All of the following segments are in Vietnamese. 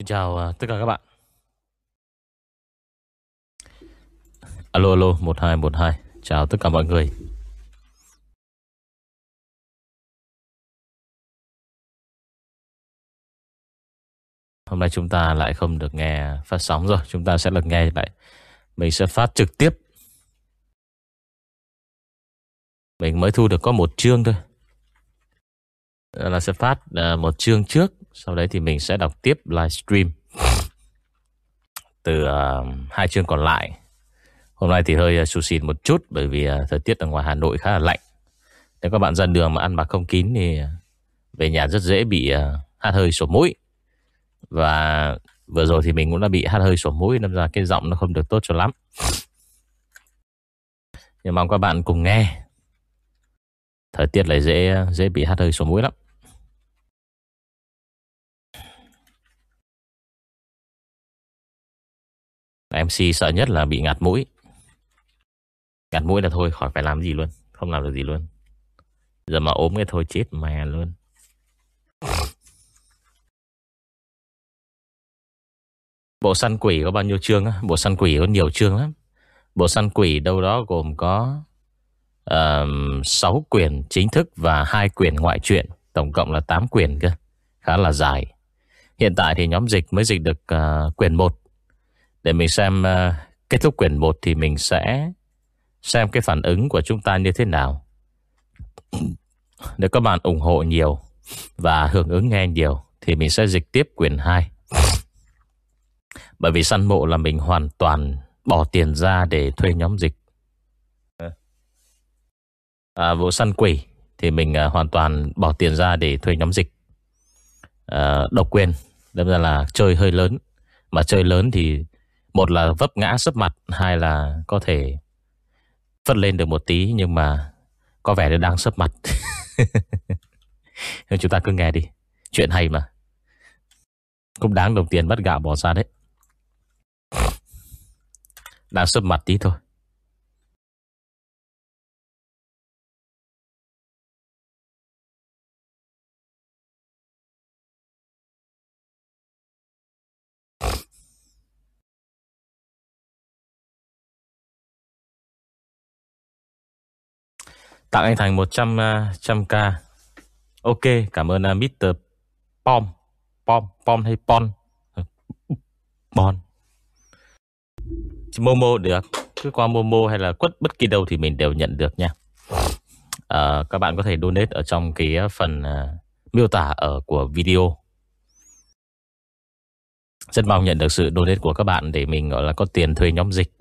Xin chào à, tất cả các bạn. Alo alo 1212 Chào tất cả mọi người. Hôm nay chúng ta lại không được nghe phát sóng rồi. Chúng ta sẽ được nghe lại. Mình sẽ phát trực tiếp. Mình mới thu được có một chương thôi. Là sẽ phát à, một chương trước. Sau đấy thì mình sẽ đọc tiếp livestream. Từ uh, hai chương còn lại. Hôm nay thì hơi uh, xù xịt một chút Bởi vì uh, thời tiết ở ngoài Hà Nội khá là lạnh. Nếu các bạn ra đường mà ăn mặc không kín Thì ờ, về nhà rất dễ bị uh, hát hơi sổ mũi. Và vừa rồi thì mình cũng đã bị hát hơi sổ mũi Nên ra cái giọng nó không được tốt cho lắm. Nhưng mong các bạn cùng nghe. Thời tiết lại dễ dễ bị hát hơi sổ mũi lắm. MC sợ nhất là bị ngạt mũi. Ngạt mũi là thôi khỏi phải làm gì luôn. Không làm được gì luôn. Giờ mà ốm cái thôi chết mè luôn. Bộ săn quỷ có bao nhiêu chương á? Bộ săn quỷ có nhiều chương lắm. Bộ săn quỷ đâu đó gồm có uh, 6 quyển chính thức Và hai quyển ngoại truyện. Tổng cộng là 8 quyển cơ. Khá là dài. Hiện tại thì nhóm dịch mới dịch được ờ, uh, quyển 1 để mình xem uh, kết thúc quyển 1 thì mình sẽ xem cái phản ứng của chúng ta như thế nào. Nếu các bạn ủng hộ nhiều và hưởng ứng nghe nhiều thì mình sẽ dịch tiếp quyển 2. Bởi vì săn mộ là mình hoàn toàn bỏ tiền ra để thuê nhóm dịch. À, vụ săn quỷ thì mình uh, hoàn toàn bỏ tiền ra để thuê nhóm dịch. Uh, độc quyền, đâm ra là chơi hơi lớn. Mà chơi lớn thì một là vấp ngã sấp mặt, Hai là có thể Phất lên được một tí, Nhưng mà có vẻ là đang sấp mặt. Chúng ta cứ nghe đi, Chuyện hay mà. Cũng đáng đồng tiền bắt gạo bỏ ra đấy. Đang sấp mặt tí thôi. Tặng anh Thành 100 uh, à, trăm k. Ok cảm ơn à, uh, Mr. Pom. Pom Pom hay Pon? Pon. Momo được. Cứ qua Momo hay là quất bất kỳ đâu Thì mình đều nhận được nha. À, Các bạn có thể donate ở trong cái phần uh, Miêu tả ở của video. Rất mong nhận được sự donate của các bạn Để mình gọi là có tiền thuê nhóm dịch.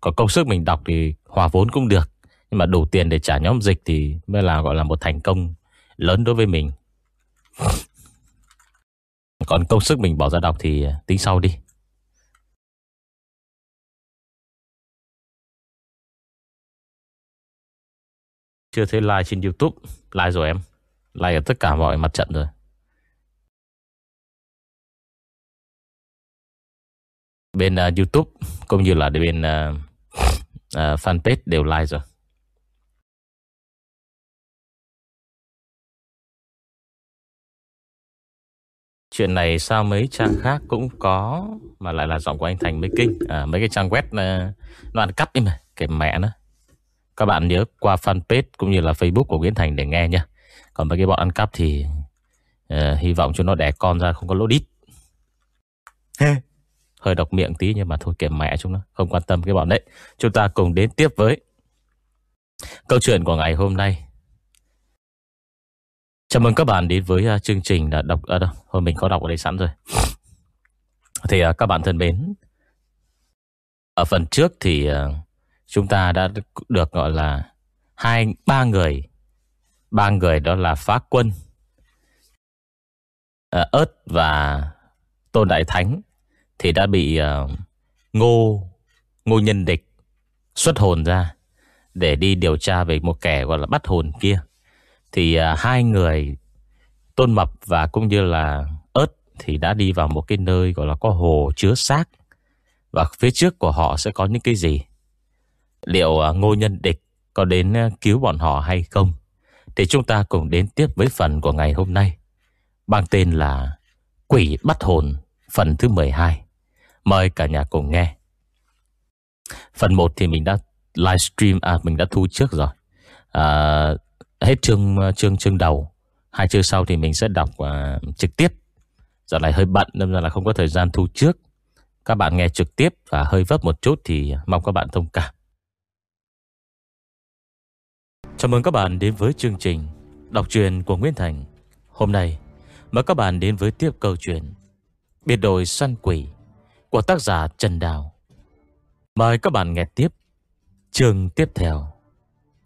Còn công sức mình đọc thì hòa vốn cũng được nhưng mà đủ tiền để trả nhóm dịch thì mới là gọi là một thành công lớn đối với mình. Còn công sức mình bỏ ra đọc thì à, tính sau đi. Chưa thấy like trên Youtube Like rồi em Like ở tất cả mọi mặt trận rồi Bên uh, Youtube Cũng như là bên uh, uh, fanpage đều like rồi Chuyện này sao mấy trang khác cũng có Mà lại là giọng của anh Thành mới kinh. À, Mấy cái trang web uh, Nó ăn cắp đi mà Cái mẹ nó. Các bạn nhớ qua fanpage cũng như là facebook của Nguyễn Thành để nghe nha Còn mấy cái bọn ăn cắp thì uh, Hy vọng cho nó đẻ con ra không có lỗ đít. Hơi độc miệng tí nhưng mà thôi kệ mẹ chúng nó Không quan tâm cái bọn đấy. Chúng ta cùng đến tiếp với Câu chuyện của ngày hôm nay Chào mừng các bạn đến với uh, chương trình là đọc ở à, đâu, mình có đọc ở đây sẵn rồi. Thì uh, các bạn thân mến, ở phần trước thì uh, chúng ta đã được gọi là hai ba người, ba người đó là Phá Quân, uh, ớt và Tôn Đại Thánh thì đã bị uh, Ngô Ngô Nhân Địch xuất hồn ra để đi điều tra về một kẻ gọi là bắt hồn kia. Thì à, hai người Tôn Mập và cũng như là ớt Thì đã đi vào một cái nơi gọi là có hồ chứa xác Và phía trước của họ sẽ có những cái gì Liệu à, ngô nhân địch có đến à, cứu bọn họ hay không Thì chúng ta cùng đến tiếp với phần của ngày hôm nay Mang tên là Quỷ bắt hồn phần thứ 12. Mời cả nhà cùng nghe. Phần 1 thì mình đã livestream, à mình đã thu trước rồi. À, hết chương ờ, chương chương đầu, hai chương sau thì mình sẽ đọc uh, trực tiếp. Giờ này hơi bận nên là không có thời gian thu trước. Các bạn nghe trực tiếp và hơi vấp một chút thì mong các bạn thông cảm. Chào mừng các bạn đến với chương trình Đọc truyện của Nguyễn Thành Hôm nay mời các bạn đến với tiếp câu chuyện Biệt đội săn quỷ Của tác giả Trần Đào Mời các bạn nghe tiếp Chương tiếp theo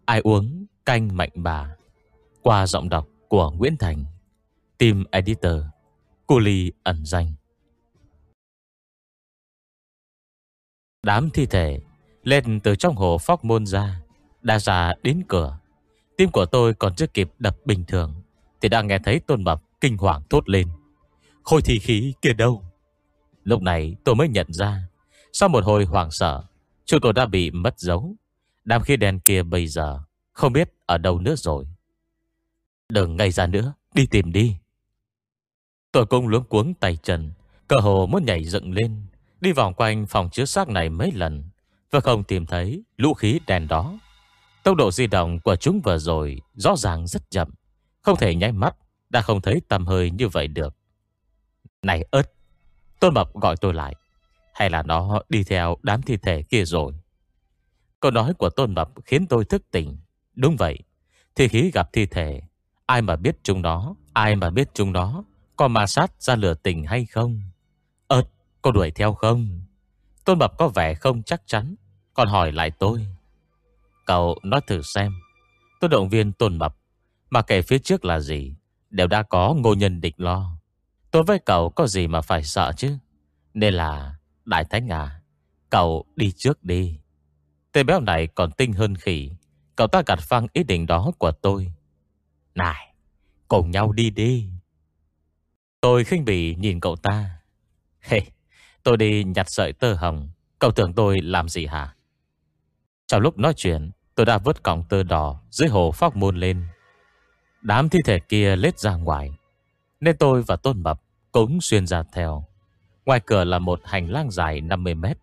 Ai uống canh mạnh bà, Qua giọng đọc của Nguyễn Thành, Team Editor Cô Ly ẩn danh. Đám thi thể lên từ trong hồ phóc môn ra Đã ra đến cửa. Tim của tôi còn chưa kịp đập bình thường Thì đã nghe thấy tôn mập kinh hoàng thốt lên. Khôi thi khí kia đâu? Lúc này tôi mới nhận ra, Sau một hồi hoảng sợ, Chúng tôi đã bị mất dấu. Đám khí đen kia bây giờ không biết ở đâu nữa rồi. Đừng ngay ra nữa, Đi tìm đi. Tôi cũng luống cuống tay chân Cơ hồ muốn nhảy dựng lên, Đi vòng quanh phòng chứa xác này mấy lần Và không tìm thấy lũ khí đèn đó. Tốc độ di động của chúng vừa rồi Rõ ràng rất chậm, Không thể nháy mắt, Đã không thấy tầm hơi như vậy được. Này ớt, Tôn Mập gọi tôi lại, Hay là nó đi theo đám thi thể kia rồi? Câu nói của Tôn Mập Khiến tôi thức tỉnh. Đúng vậy. Thi khí gặp thi thể, Ai mà biết chúng nó, Ai mà biết chúng nó, Có ma sát ra lửa tình hay không? Ơt có đuổi theo không? Tôn Mập có vẻ không chắc chắn, Còn hỏi lại tôi. Cậu nói thử xem. Tôi động viên Tôn Mập, Mà kể phía trước là gì, Đều đã có ngô nhân địch lo. Tôi với cậu có gì mà phải sợ chứ? Nên là, Đại Thánh à Cậu đi trước đi. Tên béo này còn tinh hơn khỉ Cậu ta gạt phăng ý định đó của tôi. Này, Cùng nhau đi đi. Tôi khinh bỉ nhìn cậu ta. Hey Tôi đi nhặt sợi tơ hồng. Cậu tưởng tôi làm gì hả? Trong lúc nói chuyện, Tôi đã vứt cọng tơ đỏ Dưới hồ phóc môn lên. Đám thi thể kia lết ra ngoài, Nên tôi và Tôn Mập Cũng xuyên ra theo. Ngoài cửa là một hành lang dài 50 mét.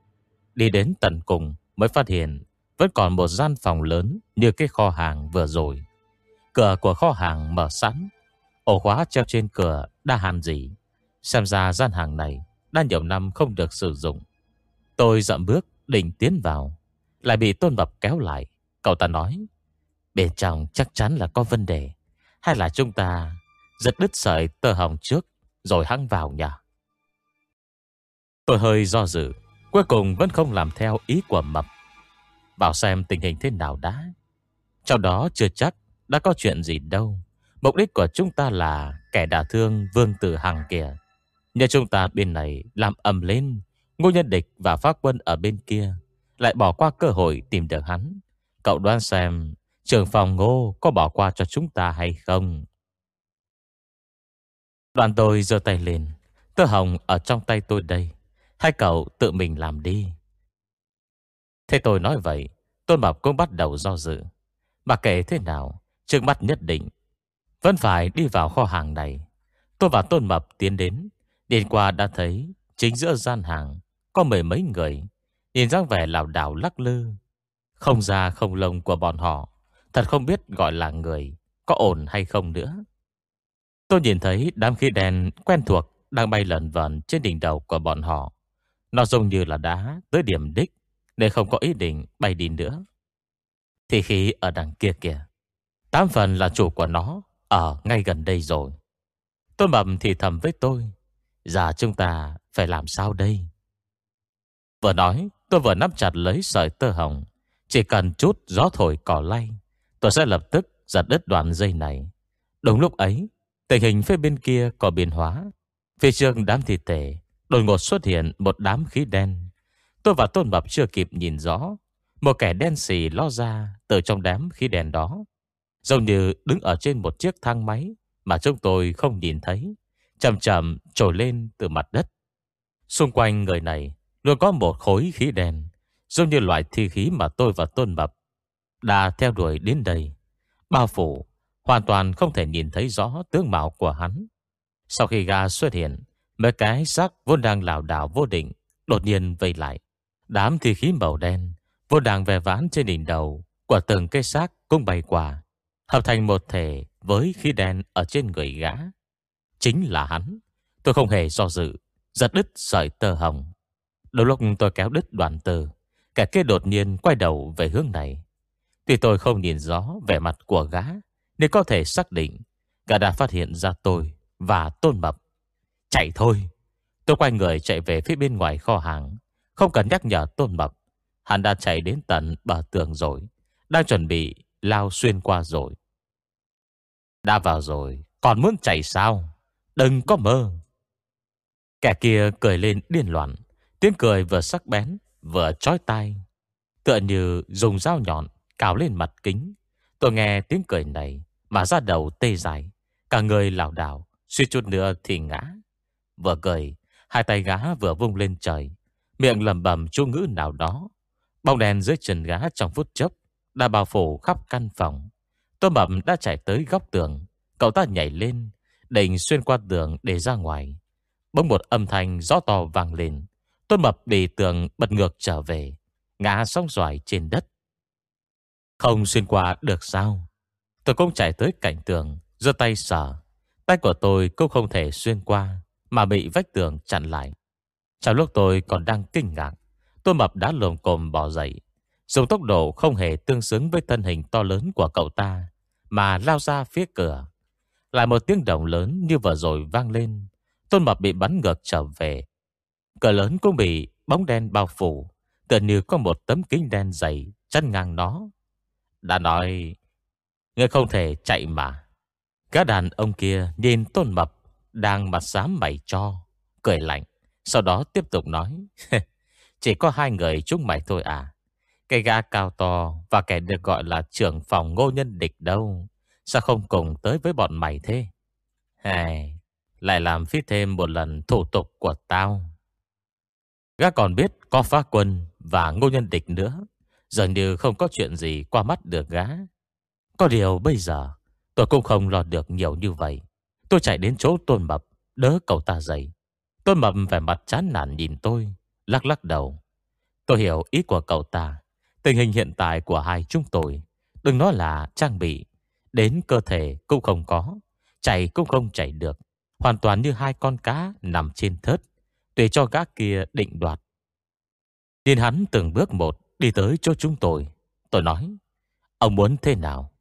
Đi đến tận cùng mới phát hiện vẫn còn một gian phòng lớn Như cái kho hàng vừa rồi. Cửa của kho hàng mở sẵn. Ổ khóa treo trên cửa đã hàn gì Xem ra gian hàng này Đã nhiều năm không được sử dụng. Tôi dậm bước, định tiến vào. Lại bị tôn mập kéo lại. Cậu ta nói, Bên trong chắc chắn là có vấn đề. Hay là chúng ta Giật đứt sợi tơ hồng trước Rồi hăng vào nhà Tôi hơi do dự, Cuối cùng vẫn không làm theo ý của mập. Bảo xem tình hình thế nào đã. Trong đó chưa chắc Đã có chuyện gì đâu. Mục đích của chúng ta là Kẻ đả thương vương tử hằng kìa. Nhờ chúng ta bên này làm ầm lên, Ngô nhân địch và phát quân ở bên kia Lại bỏ qua cơ hội tìm được hắn. Cậu đoán xem Trường phòng ngô có bỏ qua cho chúng ta hay không? Đoàn tôi giơ tay lên. Tơ hồng ở trong tay tôi đây. Hai cậu tự mình làm đi. Thế tôi nói vậy, Tôn Mập cũng bắt đầu do dự. Mà kể thế nào, Trước mắt nhất định, Vẫn phải đi vào kho hàng này. Tôi và Tôn Mập tiến đến Điền qua đã thấy Chính giữa gian hàng Có mười mấy người. Nhìn dáng vẻ lào đảo lắc lư, Không ra không lông của bọn họ, Thật không biết gọi là người Có ổn hay không nữa. Tôi nhìn thấy đám khí đen quen thuộc Đang bay lẩn vẩn trên đỉnh đầu của bọn họ. Nó giống như là đá tới điểm đích. Để không có ý định bay đi nữa. Thì khí ở đằng kia kìa. Tám phần là chủ của nó, Ở ngay gần đây rồi. Tôn Mập thì thầm với tôi Giờ chúng ta phải làm sao đây? Vừa nói, Tôi vừa nắm chặt lấy sợi tơ hồng. Chỉ cần chút gió thổi cỏ lay, Tôi sẽ lập tức giật đứt đoạn dây này. Đúng lúc ấy, Tình hình phía bên kia có biến hóa. Phía trước đám thi thể, Đột ngột xuất hiện một đám khí đen. Tôi và Tôn Mập chưa kịp nhìn rõ. Một kẻ đen xì lo ra Từ trong đám khí đèn đó. Giống như đứng ở trên một chiếc thang máy Mà chúng tôi không nhìn thấy. Chầm chậm trồi lên từ mặt đất. Xung quanh người này Luôn có một khối khí đen, Giống như loại thi khí mà tôi và Tôn Mập Đã theo đuổi đến đây. Bao phủ, Hoàn toàn không thể nhìn thấy rõ tướng mạo của hắn. Sau khi ga xuất hiện, Mấy cái xác vốn đang lảo đảo vô định Đột nhiên vây lại. Đám thi khí màu đen Vô đàng vẻ ván trên đỉnh đầu Của từng cây xác cũng bay qua, Hợp thành một thể với khí đen Ở trên người gã. Chính là hắn. Tôi không hề do dự, Giật đứt sợi tơ hồng. Đầu lúc tôi kéo đứt đoạn tơ Cả kia đột nhiên quay đầu về hướng này. Tuy tôi không nhìn rõ vẻ mặt của gã Nên có thể xác định Gã đã phát hiện ra tôi Và tôn mập. Chạy thôi! Tôi quay người chạy về phía bên ngoài kho hàng không cần nhắc nhở tôn mập. Hắn đã chạy đến tận bờ tường rồi. Đang chuẩn bị lao xuyên qua rồi. Đã vào rồi. Còn muốn chạy sao? Đừng có mơ. Kẻ kia cười lên điên loạn. Tiếng cười vừa sắc bén, Vừa trói tai. Tựa như dùng dao nhọn, Cào lên mặt kính. Tôi nghe tiếng cười này Mà ra đầu tê dài Cả người lảo đảo Suy chút nữa thì ngã. Vừa cười, Hai tay gã vừa vung lên trời. Miệng lầm bầm chú ngữ nào đó. Bóng đèn dưới chân gã trong phút chốc Đã bao phủ khắp căn phòng. Tôi mập đã chạy tới góc tường. Cậu ta nhảy lên, Định xuyên qua tường để ra ngoài. Bỗng một âm thanh gió to vang lên. Tôi mập bị tường bật ngược trở về, Ngã sóng xoài trên đất. Không xuyên qua được sao? Tôi cũng chạy tới cạnh tường, giơ tay sờ. Tay của tôi cũng không thể xuyên qua, Mà bị vách tường chặn lại. Trong lúc tôi còn đang kinh ngạc, Tôi mập đã lồm cồm bỏ dậy. Dùng tốc độ không hề tương xứng với thân hình to lớn của cậu ta, Mà lao ra phía cửa. Lại một tiếng động lớn như vừa rồi vang lên. Tôn mập bị bắn ngược trở về. Cửa lớn cũng bị bóng đen bao phủ, Tựa như có một tấm kính đen dày chăn ngang nó. Đã nói, Ngươi không thể chạy mà. Các đàn ông kia nhìn tôn mập Đang mặt xám mày cho, Cười lạnh. Sau đó tiếp tục nói Chỉ có hai người chúng mày thôi à? Cây gã cao to Và kẻ được gọi là trưởng phòng ngô nhân địch đâu? Sao không cùng tới với bọn mày thế? Hài Lại làm phí thêm một lần thủ tục của tao. Gã còn biết có phá quân Và ngô nhân địch nữa Dường như không có chuyện gì qua mắt được gã. Có điều bây giờ, Tôi cũng không lo được nhiều như vậy. Tôi chạy đến chỗ tôn mập, Đỡ cậu ta dậy. Tôn mập vẻ mặt chán nản nhìn tôi, Lắc lắc đầu. Tôi hiểu ý của cậu ta, Tình hình hiện tại của hai chúng tôi, Đừng nói là trang bị, Đến cơ thể cũng không có, Chạy cũng không chạy được, Hoàn toàn như hai con cá nằm trên thớt tùy cho gã kia định đoạt. Nhìn hắn từng bước một Đi tới chỗ chúng tôi Tôi nói, Ông muốn thế nào?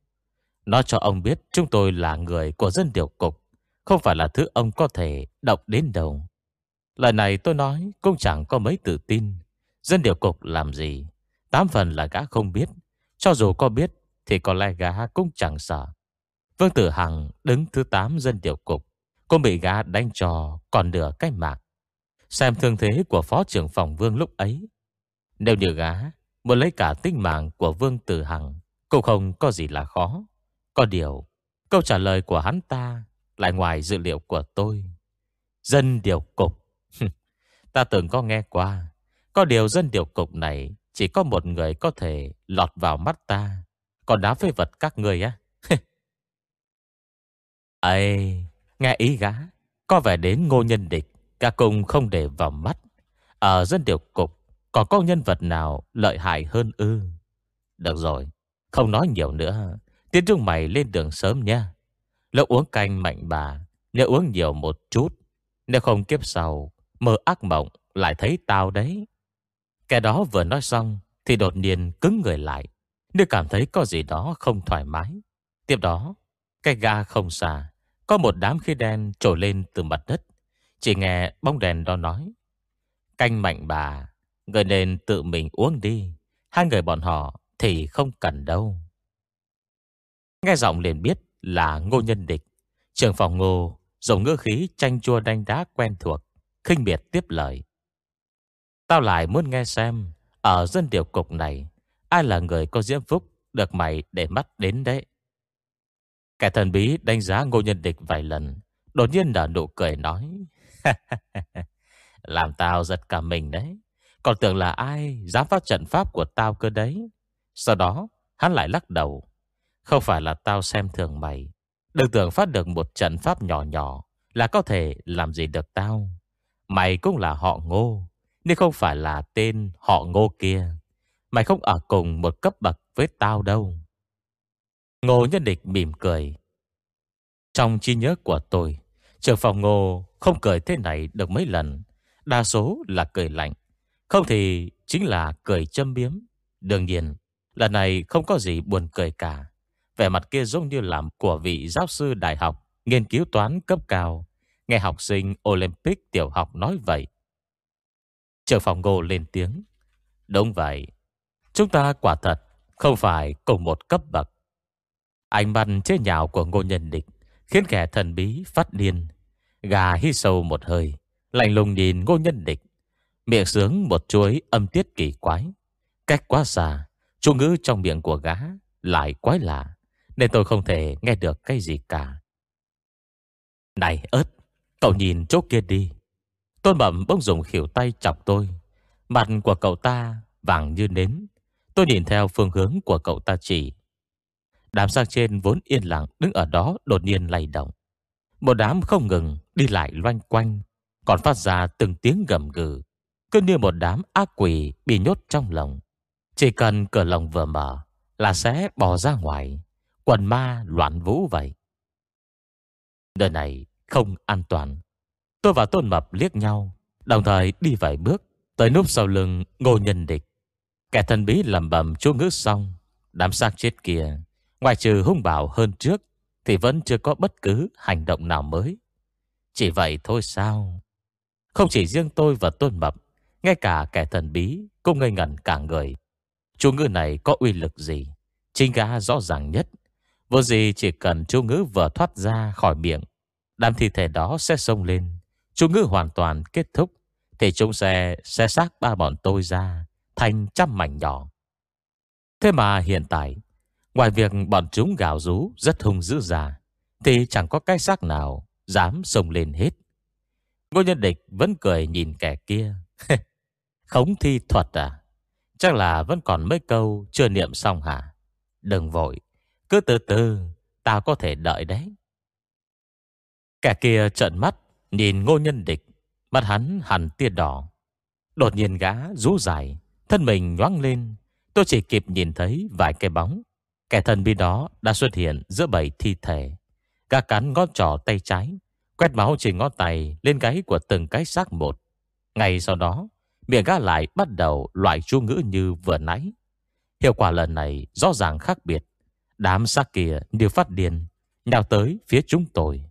Nói cho ông biết chúng tôi là người của dân điều cục, Không phải là thứ ông có thể đọc đến đầu Lời này tôi nói cũng chẳng có mấy tự tin. Dân điều cục làm gì? Tám phần là gã không biết. Cho dù có biết Thì có lẽ gã cũng chẳng sợ. Vương Tử Hằng đứng thứ 8 dân điều cục, Cũng bị gã đánh trò Còn nửa cái mạng. Xem thương thế của phó trưởng phòng Vương lúc ấy. Nếu như gã Muốn lấy cả tính mạng của Vương Tử Hằng, Cũng không có gì là khó. Có điều, Câu trả lời của hắn ta Lại ngoài dự liệu của tôi. Dân điều cục Ta từng có nghe qua, Có điều dân điều cục này Chỉ có một người có thể lọt vào mắt ta. Còn đá phê vật các người á. Ây, Nghe ý gã? Có vẻ đến ngô nhân địch, Cả cùng không để vào mắt. Ở dân điều cục, Còn có nhân vật nào lợi hại hơn ư? Được rồi, Không nói nhiều nữa. Tiến trung mày lên đường sớm nha. Lúc uống canh mạnh bà, Nếu uống nhiều một chút, Nếu không kiếp sau Mơ ác mộng lại thấy tao đấy. Kẻ đó vừa nói xong Thì đột nhiên cứng người lại. Nếu cảm thấy có gì đó không thoải mái, Tiếp đó, Cái ga không xa, Có một đám khí đen trồi lên từ mặt đất. Chỉ nghe bóng đèn đó nói, Canh mạnh bà, Người nên tự mình uống đi, Hai người bọn họ thì không cần đâu. Nghe giọng liền biết là ngô nhân địch. Trường phòng ngô Dùng ngữ khí tranh chua đanh đá quen thuộc khinh biệt tiếp lời. Tao lại muốn nghe xem, ở dân điều cục này, ai là người có diễm phúc được mày để mắt đến đấy. Kẻ thần bí đánh giá ngô nhân địch vài lần, đột nhiên nở nụ cười nói. Làm tao giật cả mình đấy. Còn tưởng là ai dám phát trận pháp của tao cơ đấy. Sau đó, hắn lại lắc đầu. Không phải là tao xem thường mày. Đừng tưởng phát được một trận pháp nhỏ nhỏ là có thể làm gì được tao. Mày cũng là họ ngô, nên không phải là tên họ ngô kia. Mày không ở cùng một cấp bậc với tao đâu. Ngô nhân địch mỉm cười. Trong trí nhớ của tôi Trường phòng ngô không cười thế này được mấy lần. Đa số là cười lạnh, Không thì chính là cười châm biếm. Đương nhiên, Lần này không có gì buồn cười cả. Vẻ mặt kia giống như làm của vị giáo sư đại học Nghiên cứu toán cấp cao. Nghe học sinh Olympic tiểu học nói vậy. Trợ phòng ngô lên tiếng. Đúng vậy. Chúng ta quả thật Không phải cùng một cấp bậc. Ánh mắt chế nhạo của ngô nhân địch Khiến kẻ thần bí phát điên. Gà hít sâu một hơi, Lạnh lùng nhìn ngô nhân địch. Miệng sướng một chuối âm tiết kỳ quái. Cách quá xa, Chú ngữ trong miệng của gá Lại quái lạ, Nên tôi không thể nghe được cái gì cả. Này ớt! Cậu nhìn chỗ kia đi. Tôn bẩm bỗng dùng khỉu tay chọc tôi. Mặt của cậu ta vàng như nến. Tôi nhìn theo phương hướng của cậu ta chỉ. Đám sang trên vốn yên lặng Đứng ở đó đột nhiên lay động. Một đám không ngừng đi lại loanh quanh, Còn phát ra từng tiếng gầm gừ, Cứ như một đám ác quỷ Bị nhốt trong lòng. Chỉ cần cửa lòng vừa mở Là sẽ bỏ ra ngoài, Quần ma loạn vũ vậy. Đời này không an toàn. Tôi và Tôn Mập liếc nhau, Đồng thời đi vài bước, Tới núp sau lưng ngô nhân địch. Kẻ thần bí lầm bầm chú ngữ xong, Đám xác chết kia Ngoài trừ hung bảo hơn trước, Thì vẫn chưa có bất cứ hành động nào mới. Chỉ vậy thôi sao? Không chỉ riêng tôi và Tôn Mập, Ngay cả kẻ thần bí Cũng ngây ngẩn cả người. Chú ngữ này có uy lực gì? Chính gã rõ ràng nhất. Vô gì chỉ cần chú ngữ vừa thoát ra khỏi miệng Đám thi thể đó sẽ sông lên. Chú ngữ hoàn toàn kết thúc. Thì chúng sẽ sẽ xác ba bọn tôi ra, Thành trăm mảnh nhỏ. Thế mà hiện tại, Ngoài việc bọn chúng gào rú, Rất hung dữ già Thì chẳng có cái xác nào Dám sông lên hết. Ngô nhân địch vẫn cười nhìn kẻ kia. Khống thi thuật à? Chắc là vẫn còn mấy câu Chưa niệm xong hả? Đừng vội. Cứ từ từ Tao có thể đợi đấy. Kẻ kia trợn mắt, Nhìn ngô nhân địch, Mắt hắn hẳn tia đỏ. Đột nhiên gã rú dài, Thân mình nhoáng lên. Tôi chỉ kịp nhìn thấy vài cái bóng. Kẻ thần bí đó đã xuất hiện giữa bảy thi thể. Gã cắn ngón trỏ tay trái, Quét máu trên ngón tay Lên gáy của từng cái xác một. Ngay sau đó, Miệng gã lại bắt đầu loại chú ngữ như vừa nãy. Hiệu quả lần này rõ ràng khác biệt. Đám xác kia đều phát điên, Nhào tới phía chúng tôi.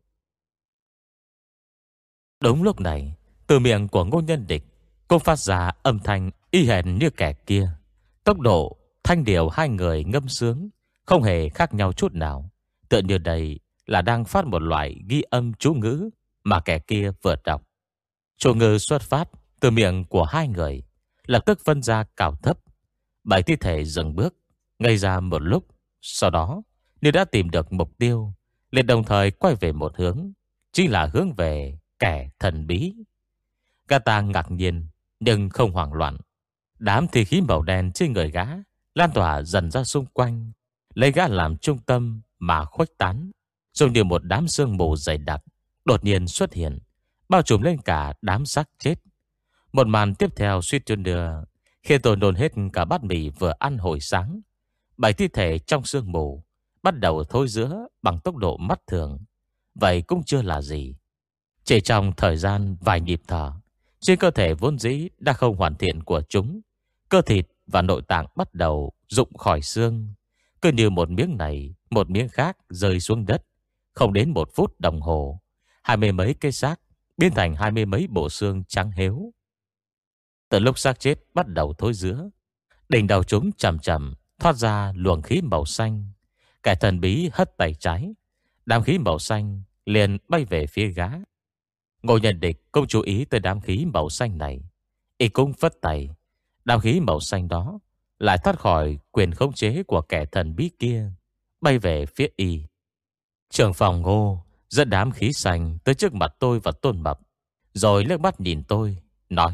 Đúng lúc này, Từ miệng của ngô nhân địch, cô phát ra âm thanh y hẹn như kẻ kia. Tốc độ, Thanh điệu hai người ngâm sướng, Không hề khác nhau chút nào. Tựa như đây là đang phát một loại ghi âm chú ngữ Mà kẻ kia vừa đọc. Chú ngữ xuất phát từ miệng của hai người, Lập tức phân ra cao thấp. Bảy thi thể dừng bước, Ngây ra một lúc, Sau đó, Như đã tìm được mục tiêu, liền đồng thời quay về một hướng, Chính là hướng về kẻ thần bí. Gã ta ngạc nhiên nhưng không hoảng loạn. Đám thi khí màu đen trên người gã lan tỏa dần ra xung quanh, lấy gã làm trung tâm mà khuếch tán, giống như một đám sương mù dày đặc đột nhiên xuất hiện, bao trùm lên cả đám xác chết. Một màn tiếp theo suy chút đưa, khi tôi đồn hết cả bát mì vừa ăn hồi sáng. Bảy thi thể trong sương mù bắt đầu thôi giữa bằng tốc độ mắt thường. Vậy cũng chưa là gì. Chỉ trong thời gian vài nhịp thở, trên cơ thể vốn dĩ đã không hoàn thiện của chúng, cơ thịt và nội tạng bắt đầu rụng khỏi xương. Cứ như một miếng này, một miếng khác rơi xuống đất. Không đến một phút đồng hồ, hai mươi mấy cây xác biến thành hai mươi mấy bộ xương trắng héo. Từ lúc xác chết bắt đầu thối giữa, đỉnh đầu chúng chầm chầm thoát ra luồng khí màu xanh. Kẻ thần bí hất tay trái, đám khí màu xanh liền bay về phía gá. Ngô nhân địch không chú ý tới đám khí màu xanh này. Y cũng phất tay. Đám khí màu xanh đó lại thoát khỏi quyền khống chế của kẻ thần bí kia, bay về phía Y. Trưởng phòng ngô dẫn đám khí xanh tới trước mặt tôi và tôn mập. Rồi lướt mắt nhìn tôi, nói.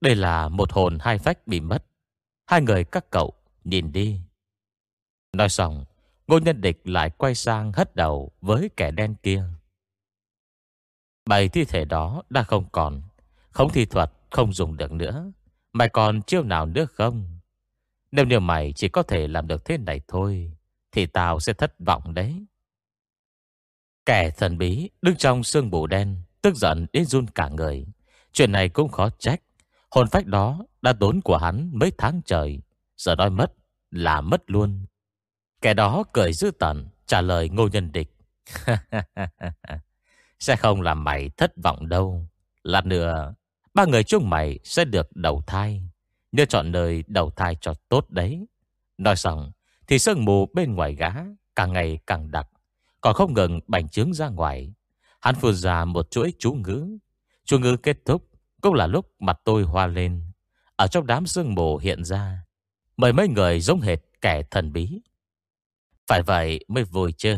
Đây là một hồn hai phách bị mất. Hai người các cậu nhìn đi. Nói xong, ngô nhân địch lại quay sang hất đầu với kẻ đen kia. Bảy thi thể đó đã không còn. Không thi thuật không dùng được nữa. Mày còn chiêu nào nữa không? Nếu như mày chỉ có thể làm được thế này thôi, Thì tao sẽ thất vọng đấy. Kẻ thần bí đứng trong sương bù đen, Tức giận đến run cả người. Chuyện này cũng khó trách. Hồn phách đó đã tốn của hắn mấy tháng trời, Giờ đói mất là mất luôn. Kẻ đó cười dữ tận, Trả lời ngô nhân địch. Sẽ không làm mày thất vọng đâu. Lát nữa, Ba người chúng mày sẽ được đầu thai. Nhớ chọn nơi đầu thai cho tốt đấy. Nói xong, Thì sương mù bên ngoài gã Càng ngày càng đặc. Còn không ngừng bành trướng ra ngoài. Hắn phun ra một chuỗi chú ngữ. Chú ngữ kết thúc Cũng là lúc mặt tôi hoa lên. Ở trong đám sương mù hiện ra Mời mấy người giống hệt kẻ thần bí. Phải vậy mới vui chứ.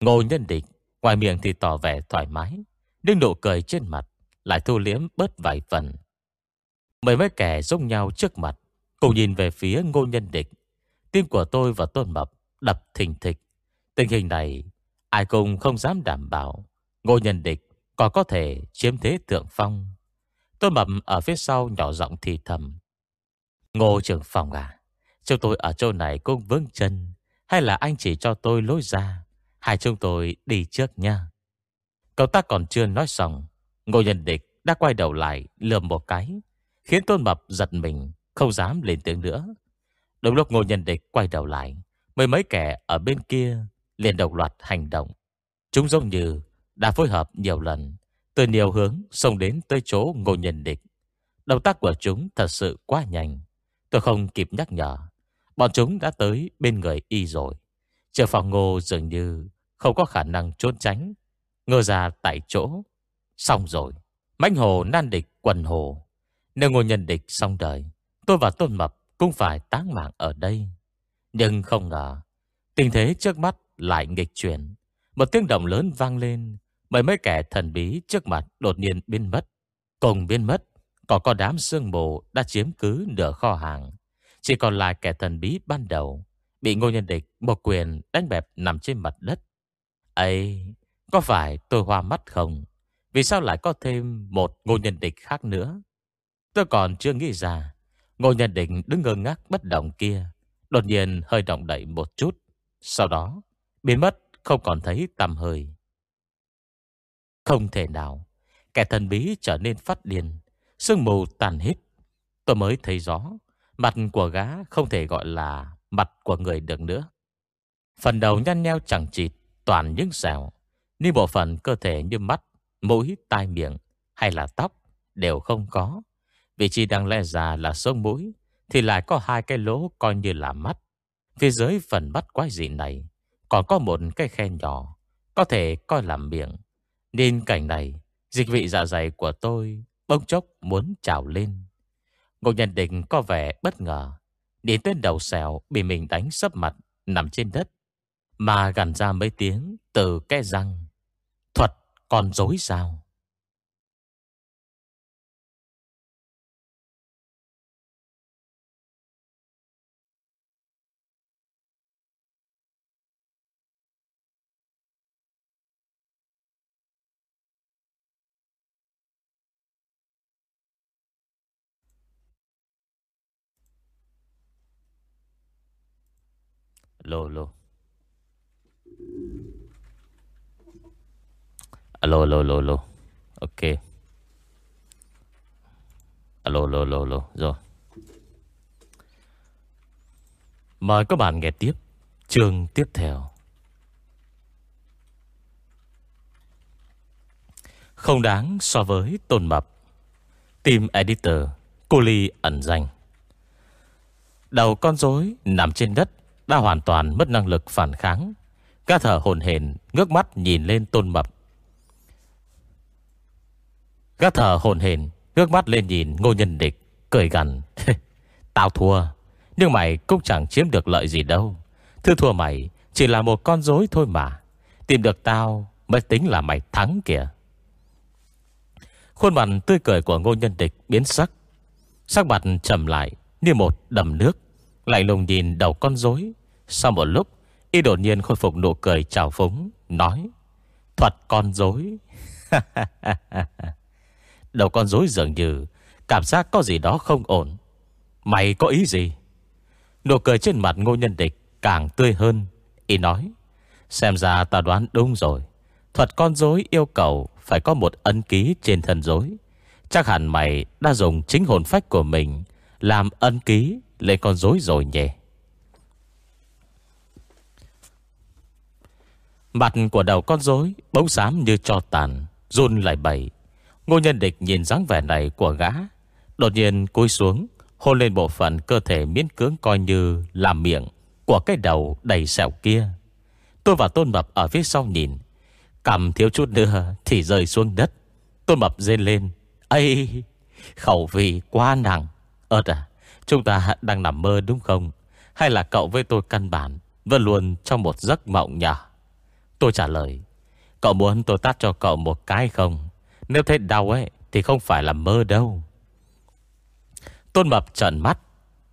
Ngô nhân Địch. Ngoài miệng thì tỏ vẻ thoải mái, Nhưng nụ cười trên mặt Lại thu liếm bớt vài phần. Mấy mấy kẻ giống nhau trước mặt, Cùng nhìn về phía ngô nhân địch. Tim của tôi và Tôn Mập Đập thình thịch. Tình hình này, Ai cũng không dám đảm bảo Ngô nhân địch còn có thể chiếm thế thượng phong. Tôn Mập ở phía sau nhỏ giọng thì thầm, Ngô trưởng phòng à Chúng tôi ở chỗ này cũng vững chân, Hay là anh chỉ cho tôi lối ra? Hai chúng tôi đi trước nha. Cậu ta còn chưa nói xong, Ngô nhân địch đã quay đầu lại lườm một cái, Khiến Tôn Mập giật mình, Không dám lên tiếng nữa. Đúng lúc Ngô nhân địch quay đầu lại Mấy mấy kẻ ở bên kia liền đồng loạt hành động. Chúng giống như đã phối hợp nhiều lần, Từ nhiều hướng xông đến tới chỗ Ngô nhân địch. Động tác của chúng thật sự quá nhanh, Tôi không kịp nhắc nhở. Bọn chúng đã tới bên người y rồi. Trường phòng ngô dường như Không có khả năng trốn tránh. Ngơ ra tại chỗ. Xong rồi. Mãnh hồ nan địch quần hồ. Nếu ngô nhân địch xong đời, Tôi và Tôn Mập cũng phải táng mạng ở đây. Nhưng không ngờ, Tình thế trước mắt lại nghịch chuyển. Một tiếng động lớn vang lên Mấy mấy kẻ thần bí trước mặt đột nhiên biến mất. Cùng biến mất, Còn có đám sương mù đã chiếm cứ nửa kho hàng. Chỉ còn lại kẻ thần bí ban đầu. Bị ngô nhân địch một quyền đánh bẹp nằm trên mặt đất ấy có phải tôi hoa mắt không? Vì sao lại có thêm một ngô nhân địch khác nữa? Tôi còn chưa nghĩ ra. Ngô nhân địch đứng ngơ ngác bất động kia. Đột nhiên hơi động đậy một chút. Sau đó, biến mất không còn thấy tầm hơi. Không thể nào. Kẻ thần bí trở nên phát điên. Sương mù tàn hít. Tôi mới thấy rõ. Mặt của gá không thể gọi là mặt của người được nữa. Phần đầu nhăn nheo chẳng chịt, toàn những xèo. Ni bộ phận cơ thể như mắt, mũi, tai miệng hay là tóc đều không có. Vị trí đang lẽ ra là sông mũi thì lại có hai cái lỗ coi như là mắt. Phía dưới phần mắt quái dị này còn có một cái khe nhỏ có thể coi làm miệng. Nên cảnh này, dịch vị dạ dày của tôi bông chốc muốn trào lên. Ngô Nhân Định có vẻ bất ngờ. Đến tên đầu xẻo bị mình đánh sấp mặt, nằm trên đất. Mà gằn ra mấy tiếng từ cái răng. Thuật, còn dối sao? Alo, alo. Alo à, alo alo alo Ok. À, alo alo alo alo Rồi. Mời các bạn nghe tiếp. Chương tiếp theo. Không đáng so với tôn mập. Team Editor Cô Ly ẩn danh. Đầu con rối nằm trên đất. Đã hoàn toàn mất năng lực phản kháng. Cá thở hồn hển, Ngước mắt nhìn lên tôn mập. Cá thở hồn hển, Ngước mắt lên nhìn ngô nhân địch, Cười gằn. Tao thua, Nhưng mày cũng chẳng chiếm được lợi gì đâu. Thư thua mày Chỉ là một con rối thôi mà. Tìm được tao mới tính là mày thắng kìa. Khuôn mặt tươi cười của ngô nhân địch biến sắc. Sắc mặt trầm lại Như một đầm nước Lại lùng nhìn đầu con rối. Sau một lúc, Y đột nhiên khôi phục nụ cười trào phúng, Nói, Thuật con dối. Đầu con rối dường như Cảm giác có gì đó không ổn. Mày có ý gì? Nụ cười trên mặt ngô nhân địch Càng tươi hơn. Ý nói, Xem ra ta đoán đúng rồi. Thuật con rối yêu cầu Phải có một ấn ký trên thân rối Chắc hẳn mày đã dùng chính hồn phách của mình Làm ân ký lên con rối rồi nhỉ? Mặt của đầu con rối bỗng xám như cho tàn, Run lại bẩy Ngô nhân địch nhìn dáng vẻ này của gã, Đột nhiên cúi xuống, Hôn lên bộ phận cơ thể miễn cưỡng coi như Làm miệng của cái đầu đầy sẹo kia. Tôi và Tôn Mập ở phía sau nhìn, Cầm thiếu chút nữa Thì rơi xuống đất. Tôn Mập rên lên, Ây, Khẩu vị quá nặng. Ơt à Chúng ta đang nằm mơ đúng không? Hay là cậu với tôi căn bản Vẫn luôn trong một giấc mộng nhỉ? Tôi trả lời, Cậu muốn tôi tắt cho cậu một cái không? Nếu thấy đau ấy, Thì không phải là mơ đâu. Tôn Mập trợn mắt,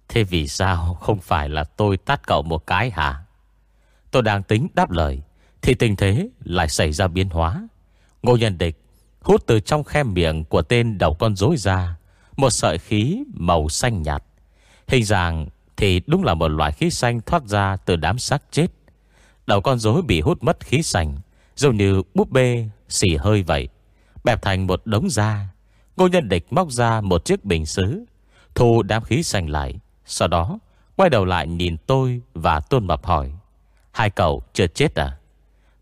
Thế vì sao không phải là tôi tắt cậu một cái hả? Tôi đang tính đáp lời, Thì tình thế lại xảy ra biến hóa. Ngô nhân địch Hút từ trong khe miệng của tên đầu con rối ra, Một sợi khí màu xanh nhạt. Hình dạng thì đúng là một loại khí xanh thoát ra từ đám xác chết. Đầu con rối bị hút mất khí sành, Giống như búp bê xỉ hơi vậy. Bẹp thành một đống da, Ngô nhân địch móc ra một chiếc bình xứ, Thu đám khí sành lại. Sau đó, quay đầu lại nhìn tôi Và Tôn Mập hỏi, Hai cậu chưa chết à?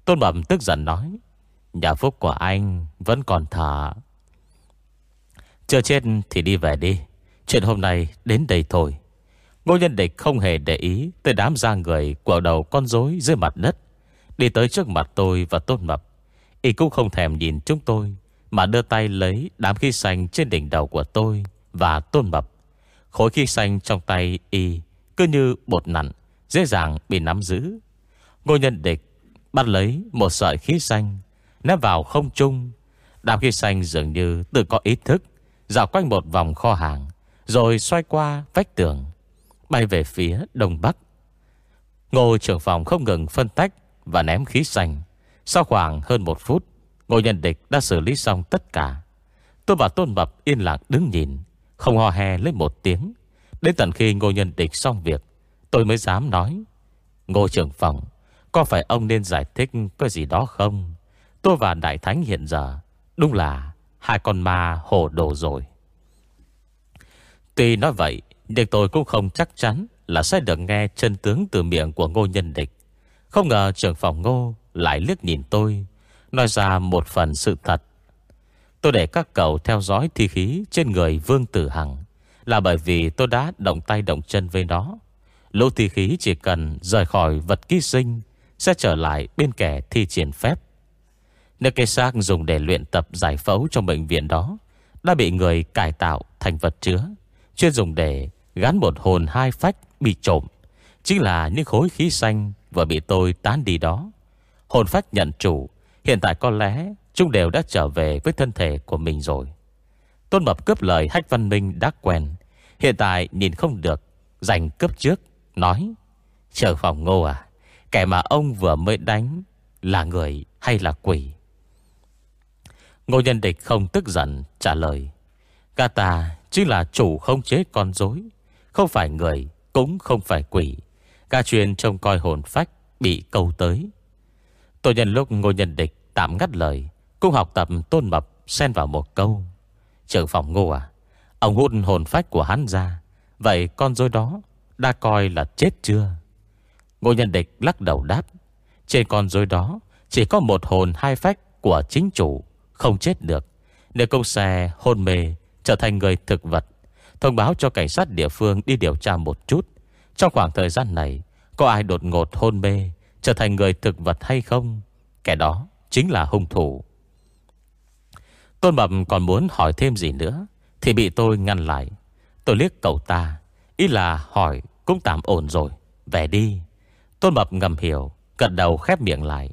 Tôn Mập tức giận nói, Nhà phúc của anh vẫn còn thở. Chưa chết thì đi về đi, Chuyện hôm nay đến đây thôi. Ngô nhân địch không hề để ý Tới đám da người của đầu con rối dưới mặt đất. Đi tới trước mặt tôi và Tôn Mập, Y cũng không thèm nhìn chúng tôi, Mà đưa tay lấy đám khí xanh trên đỉnh đầu của tôi Và Tôn Mập. Khối khí xanh trong tay Y Cứ như bột nặn, Dễ dàng bị nắm giữ. Ngô nhân địch bắt lấy một sợi khí xanh, Ném vào không trung. Đám khí xanh dường như tự có ý thức, Dạo quanh một vòng kho hàng, Rồi xoay qua vách tường. Bay về phía đông bắc. Ngô trưởng phòng không ngừng phân tách Và ném khí xanh Sau khoảng hơn một phút, Ngô nhân địch đã xử lý xong tất cả. Tôi và Tôn Mập yên lặng đứng nhìn, Không hò hè lấy một tiếng. Đến tận khi ngô nhân địch xong việc, Tôi mới dám nói, Ngô trưởng phòng, Có phải ông nên giải thích cái gì đó không? Tôi và Đại Thánh hiện giờ, Đúng là hai con ma hồ đồ rồi. Tuy nói vậy nhưng tôi cũng không chắc chắn Là sẽ được nghe chân tướng từ miệng của ngô nhân địch. Không ngờ trưởng phòng ngô Lại liếc nhìn tôi, Nói ra một phần sự thật. Tôi để các cậu theo dõi thi khí Trên người Vương Tử Hằng Là bởi vì tôi đã động tay động chân với nó. Lũ thi khí chỉ cần rời khỏi vật ký sinh Sẽ trở lại bên kẻ thi triển phép. Nơi cây xác dùng để luyện tập giải phẫu trong bệnh viện đó Đã bị người cải tạo thành vật chứa, Chuyên dùng để gắn một hồn hai phách bị trộm. Chính là những khối khí xanh vừa bị tôi tán đi đó. Hồn phách nhận chủ, Hiện tại có lẽ chúng đều đã trở về với thân thể của mình rồi. Tôn Mập cướp lời Hách Văn Minh đã quen, Hiện tại nhìn không được, Giành cướp trước, Nói, Chờ phòng ngô à Kẻ mà ông vừa mới đánh Là người hay là quỷ? Ngô Nhân Địch không tức giận trả lời Gata chính là chủ không chế con dối không phải người, Cũng không phải quỷ. Ca truyền trông coi hồn phách Bị câu tới. Tôi nhân lúc Ngô Nhân Địch tạm ngắt lời, Cũng học tập tôn mập Xen vào một câu. Trưởng phòng ngô à Ông hút hồn phách của hắn ra. Vậy con dối đó Đã coi là chết chưa? Ngô Nhân Địch lắc đầu đáp, Trên con dối đó Chỉ có một hồn hai phách của chính chủ, không chết được. Nếu công xe hôn mê, Trở thành người thực vật Thông báo cho cảnh sát địa phương đi điều tra một chút. Trong khoảng thời gian này, Có ai đột ngột hôn mê, Trở thành người thực vật hay không? Kẻ đó chính là hung thủ. Tôn Mập còn muốn hỏi thêm gì nữa, Thì bị tôi ngăn lại. Tôi liếc cậu ta, Ý là hỏi cũng tạm ổn rồi, Về đi. Tôn Mập ngầm hiểu, Gật đầu khép miệng lại.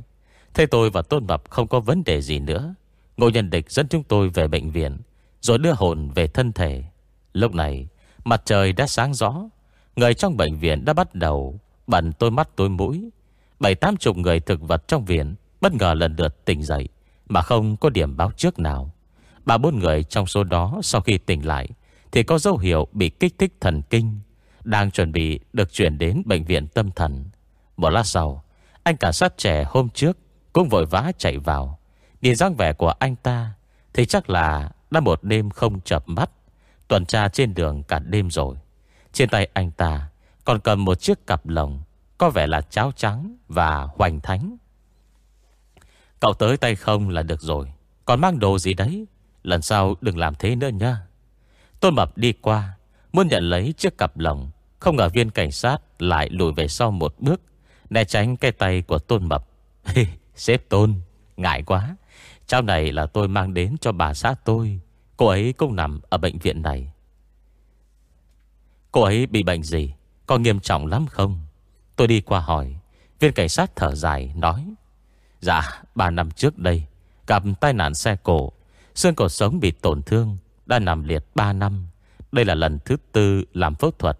Thế tôi và Tôn Mập không có vấn đề gì nữa. Ngô Nhân Địch dẫn chúng tôi về bệnh viện, Rồi đưa hồn về thân thể. Lúc này, mặt trời đã sáng rõ. Người trong bệnh viện đã bắt đầu Bẩn tôi mắt tôi mũi. Bảy, tám chục người thực vật trong viện Bất ngờ lần lượt tỉnh dậy, Mà không có điểm báo trước nào. Ba, bốn người trong số đó Sau khi tỉnh lại Thì có dấu hiệu bị kích thích thần kinh, Đang chuẩn bị được chuyển đến bệnh viện tâm thần. Một lát sau, Anh cả sát trẻ hôm trước Cũng vội vã chạy vào. Nhìn dáng vẻ của anh ta Thì chắc là đã một đêm không chập mắt. Tuần tra trên đường cả đêm rồi. Trên tay anh ta Còn cầm một chiếc cặp lồng, Có vẻ là cháo trắng và hoành thánh. Cậu tới tay không là được rồi, Còn mang đồ gì đấy? Lần sau đừng làm thế nữa nha. Tôn Mập đi qua, Muốn nhận lấy chiếc cặp lồng, Không ngờ viên cảnh sát lại lùi về sau một bước, Né tránh cái tay của Tôn Mập. Sếp Tôn, Ngại quá. Cháu này là tôi mang đến cho bà xã tôi. Cô ấy cũng nằm ở bệnh viện này. Cô ấy bị bệnh gì? Có nghiêm trọng lắm không? Tôi đi qua hỏi. Viên cảnh sát thở dài, nói. Dạ 3 năm trước đây, Gặp tai nạn xe cổ Xương cổ sống bị tổn thương, Đã nằm liệt 3 năm. Đây là lần thứ tư làm phẫu thuật.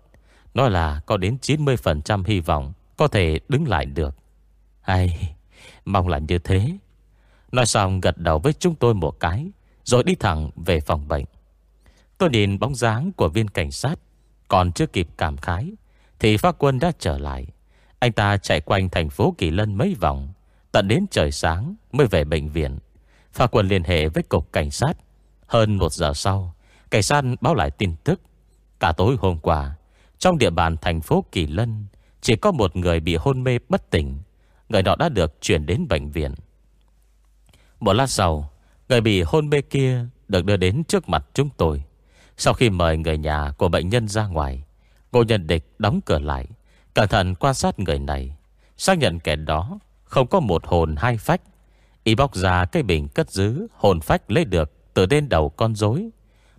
Nói là có đến 90% hy vọng Có thể đứng lại được. Hay Mong là như thế. Nói xong gật đầu với chúng tôi một cái. Rồi đi thẳng về phòng bệnh. Tôi nhìn bóng dáng của viên cảnh sát, Còn chưa kịp cảm khái, Thì phát quân đã trở lại. Anh ta chạy quanh thành phố Kỳ Lân mấy vòng, Tận đến trời sáng mới về bệnh viện. Pha quân liên hệ với cục cảnh sát. Hơn một giờ sau, Cảnh sát báo lại tin tức. Cả tối hôm qua, Trong địa bàn thành phố Kỳ Lân, Chỉ có một người bị hôn mê bất tỉnh. Người đó đã được chuyển đến bệnh viện. Một lát sau Người bị hôn mê kia Được đưa đến trước mặt chúng tôi. Sau khi mời người nhà của bệnh nhân ra ngoài Ngô nhân địch đóng cửa lại, Cẩn thận quan sát người này. Xác nhận kẻ đó Không có một hồn hai phách. Y bóc ra cái bình cất giữ Hồn phách lấy được từ đến đầu con rối.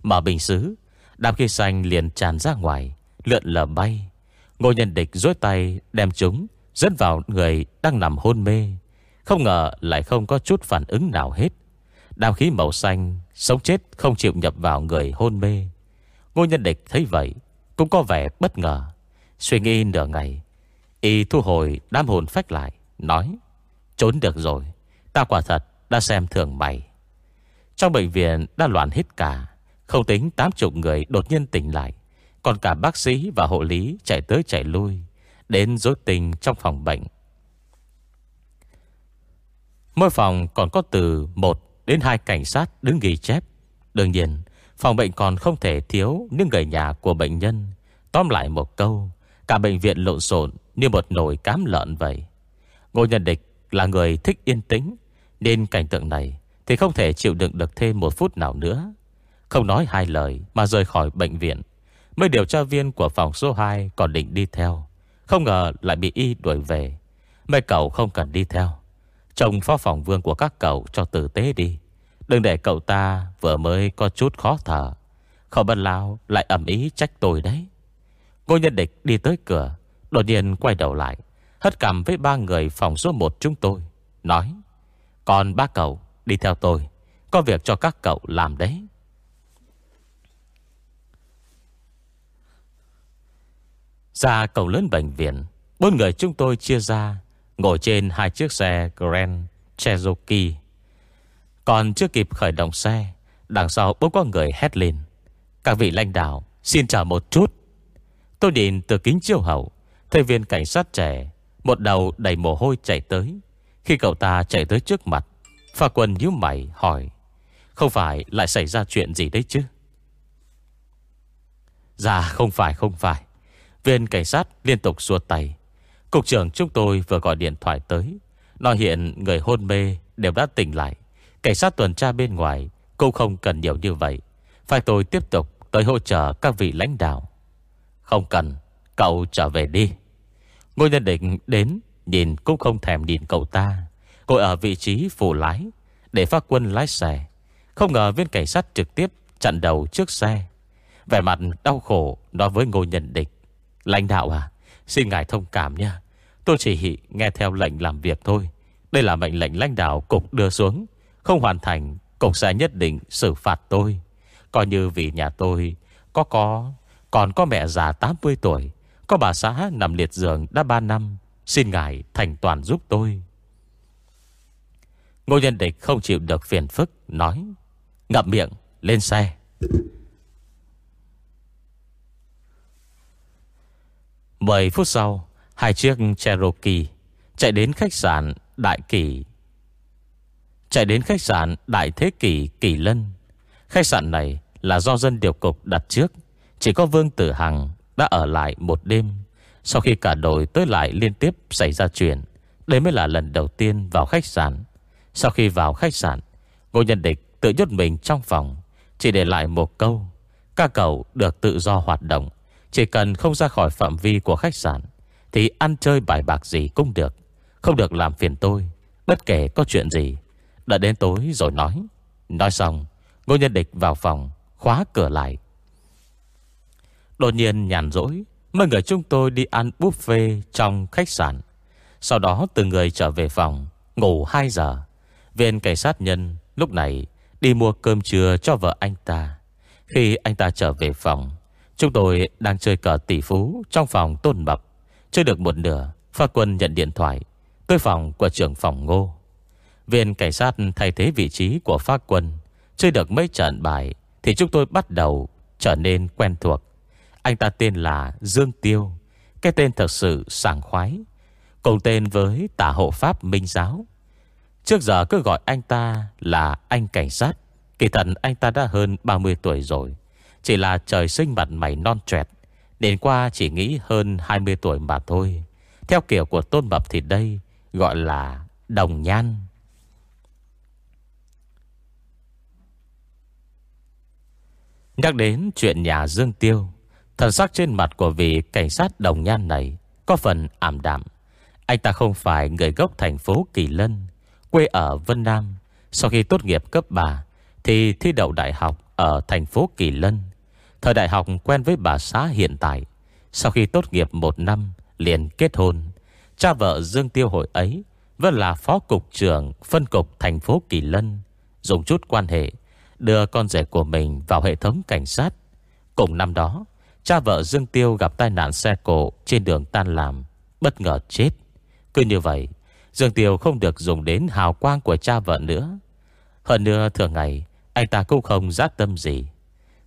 Mở bình xứ Đám khi xanh liền tràn ra ngoài, Lượn lờ bay. Ngô nhân địch dối tay đem chúng Dẫn vào người đang nằm hôn mê. Không ngờ lại không có chút phản ứng nào hết. Đàm khí màu xanh, Sống chết không chịu nhập vào người hôn mê. Ngô nhân địch thấy vậy, Cũng có vẻ bất ngờ. Suy nghĩ nửa ngày, Y thu hồi đám hồn phách lại, Nói, Trốn được rồi, Ta quả thật đã xem thường mày. Trong bệnh viện đã loạn hết cả, Không tính 80 người đột nhiên tỉnh lại, Còn cả bác sĩ và hộ lý chạy tới chạy lui, Đến rối tình trong phòng bệnh. Mỗi phòng còn có từ 1 đến hai cảnh sát đứng ghi chép. Đương nhiên, Phòng bệnh còn không thể thiếu những người nhà của bệnh nhân. Tóm lại một câu, Cả bệnh viện lộn xộn như một nồi cám lợn vậy. Ngô Nhân Địch là người thích yên tĩnh, Nên cảnh tượng này Thì không thể chịu đựng được thêm một phút nào nữa. Không nói hai lời Mà rời khỏi bệnh viện Mấy điều tra viên của phòng số 2 còn định đi theo. Không ngờ lại bị y đuổi về. Mấy cậu không cần đi theo. Trông phó phòng vương của các cậu cho tử tế đi. Đừng để cậu ta vừa mới có chút khó thở. Không bần lao lại ẩm ý trách tôi đấy. Ngô nhân địch đi tới cửa, Đột nhiên quay đầu lại, Hất cầm với ba người phòng số 1 chúng tôi, Nói, Còn ba cậu, đi theo tôi. Có việc cho các cậu làm đấy. Ra cầu lớn bệnh viện, Bốn người chúng tôi chia ra Ngồi trên hai chiếc xe Grand Cherokee. Còn chưa kịp khởi động xe, Đằng sau bỗng có người hét lên. Các vị lãnh đạo, Xin chào một chút. Tôi nhìn từ kính chiêu hậu, Thấy viên cảnh sát trẻ, Một đầu đầy mồ hôi chạy tới. Khi cậu ta chạy tới trước mặt, Pha quân nhíu mày hỏi, Không phải lại xảy ra chuyện gì đấy chứ? Dạ không phải không phải. Viên cảnh sát liên tục xua tay. Cục trưởng chúng tôi vừa gọi điện thoại tới. Nói hiện người hôn mê, đều đã tỉnh lại. Cảnh sát tuần tra bên ngoài Cũng không cần nhiều như vậy. Phải tôi tiếp tục tới hỗ trợ các vị lãnh đạo. Không cần, Cậu trở về đi. Ngôi nhân định đến, Nhìn cũng không thèm nhìn cậu ta. Cô ở vị trí phủ lái, Để phát quân lái xe. Không ngờ viên cảnh sát trực tiếp chặn đầu trước xe. Vẻ mặt đau khổ Nói với ngôi nhân địch Lãnh đạo à Xin ngài thông cảm nha Tôi chỉ hị nghe theo lệnh làm việc thôi. Đây là mệnh lệnh lãnh đạo cục đưa xuống. Không hoàn thành, Cục sẽ nhất định xử phạt tôi. Coi như vì nhà tôi, Có có, Còn có mẹ già 80 tuổi, Có bà xã nằm liệt giường đã 3 năm, Xin ngài thành toàn giúp tôi. Ngô nhân địch không chịu được phiền phức, Nói, Ngậm miệng, lên xe. Mười phút sau Hai chiếc Cherokee Chạy đến khách sạn Đại Kỳ Chạy đến khách sạn Đại Thế Kỷ Kỳ Lân. Khách sạn này là do dân điều cục đặt trước. Chỉ có Vương Tử Hằng Đã ở lại một đêm. Sau khi cả đội tới lại liên tiếp xảy ra chuyện, Đây mới là lần đầu tiên vào khách sạn. Sau khi vào khách sạn Ngô Nhân Địch tự nhốt mình trong phòng, Chỉ để lại một câu. Các cậu được tự do hoạt động, Chỉ cần không ra khỏi phạm vi của khách sạn thì ăn chơi bài bạc gì cũng được. Không được làm phiền tôi. Bất kể có chuyện gì. Đã đến tối rồi nói. Nói xong, Ngô Nhân Địch vào phòng, Khóa cửa lại. Đột nhiên nhàn rỗi, Mấy người chúng tôi đi ăn buffet trong khách sạn. Sau đó từng người trở về phòng, Ngủ 2 giờ. Viên cảnh sát nhân lúc này Đi mua cơm trưa cho vợ anh ta. Khi anh ta trở về phòng, Chúng tôi đang chơi cờ tỷ phú Trong phòng tôn mập. Chơi được một nửa, Pha quân nhận điện thoại. Tới phòng của trưởng phòng ngô. Viên cảnh sát thay thế vị trí của Pha quân. Chơi được mấy trận bài, Thì chúng tôi bắt đầu trở nên quen thuộc. Anh ta tên là Dương Tiêu. Cái tên thật sự sảng khoái. Cùng tên với tả hộ pháp Minh Giáo. Trước giờ cứ gọi anh ta là anh cảnh sát. Kỳ thật anh ta đã hơn 30 tuổi rồi. Chỉ là trời sinh mặt mày non trẹt. Đến qua chỉ nghĩ hơn 20 tuổi mà thôi. Theo kiểu của Tôn Mập thì đây Gọi là đồng nhan. Nhắc đến chuyện nhà Dương Tiêu, Thần sắc trên mặt của vị cảnh sát đồng nhan này Có phần ảm đạm. Anh ta không phải người gốc thành phố Kỳ Lân, Quê ở Vân Nam. Sau khi tốt nghiệp cấp 3 Thì thi đậu đại học ở thành phố Kỳ Lân. Thời đại học quen với bà xã hiện tại. Sau khi tốt nghiệp một năm, Liền kết hôn. Cha vợ Dương Tiêu hội ấy Vẫn là phó cục trưởng phân cục thành phố Kỳ Lân, Dùng chút quan hệ, Đưa con rể của mình vào hệ thống cảnh sát. Cùng năm đó, Cha vợ Dương Tiêu gặp tai nạn xe cộ Trên đường tan làm, Bất ngờ chết. Cứ như vậy, Dương Tiêu không được dùng đến hào quang của cha vợ nữa. Hơn nữa thường ngày, Anh ta cũng không giác tâm gì.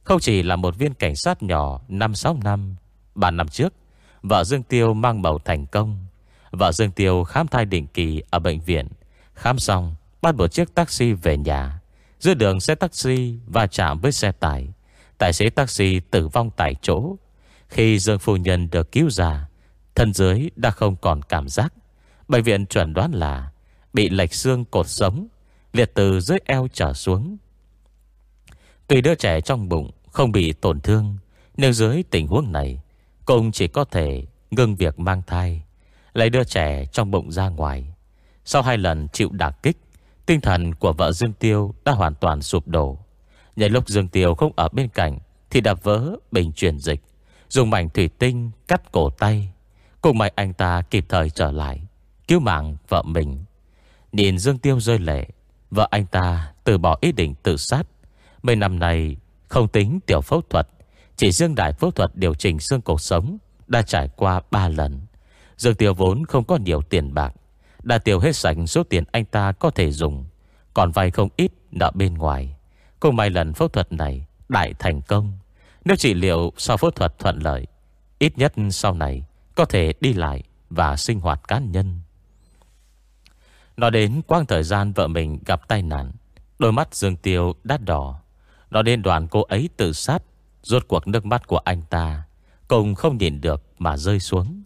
Không chỉ là một viên cảnh sát nhỏ 5-6 năm 3 năm trước, Vợ Dương Tiêu mang bầu thành công. Vợ Dương Tiêu khám thai định kỳ Ở bệnh viện. Khám xong, Bắt một chiếc taxi về nhà. Giữa đường xe taxi va chạm với xe tải. Tài xế taxi tử vong tại chỗ. Khi Dương Phu Nhân được cứu ra Thân dưới đã không còn cảm giác. Bệnh viện chuẩn đoán là Bị lệch xương cột sống, Liệt từ dưới eo trở xuống. Tùy đứa trẻ trong bụng không bị tổn thương Nếu dưới tình huống này Cũng chỉ có thể ngưng việc mang thai Lấy đứa trẻ trong bụng ra ngoài Sau hai lần chịu đả kích, Tinh thần của vợ Dương Tiêu đã hoàn toàn sụp đổ. Nhảy lúc Dương Tiêu không ở bên cạnh, thì đập vỡ bình truyền dịch. Dùng mảnh thủy tinh cắt cổ tay. Cùng may anh ta kịp thời trở lại. Cứu mạng vợ mình. Nhìn Dương Tiêu rơi lệ. Vợ anh ta từ bỏ ý định tự sát. Mấy năm này không tính tiểu phẫu thuật. Chỉ riêng đại phẫu thuật điều chỉnh xương cột sống đã trải qua 3 lần. Dương Tiêu vốn không có nhiều tiền bạc. Đã tiêu hết sạch số tiền anh ta có thể dùng, Còn vay không ít nợ bên ngoài Cùng may lần phẫu thuật này Đại thành công Nếu trị liệu sau phẫu thuật thuận lợi, Ít nhất sau này Có thể đi lại và sinh hoạt cá nhân Nói đến quang thời gian vợ mình gặp tai nạn, Đôi mắt Dương Tiêu đắt đỏ nó đến đoàn cô ấy tự sát, Rốt cuộc nước mắt của anh ta Cùng không nhìn được mà rơi xuống.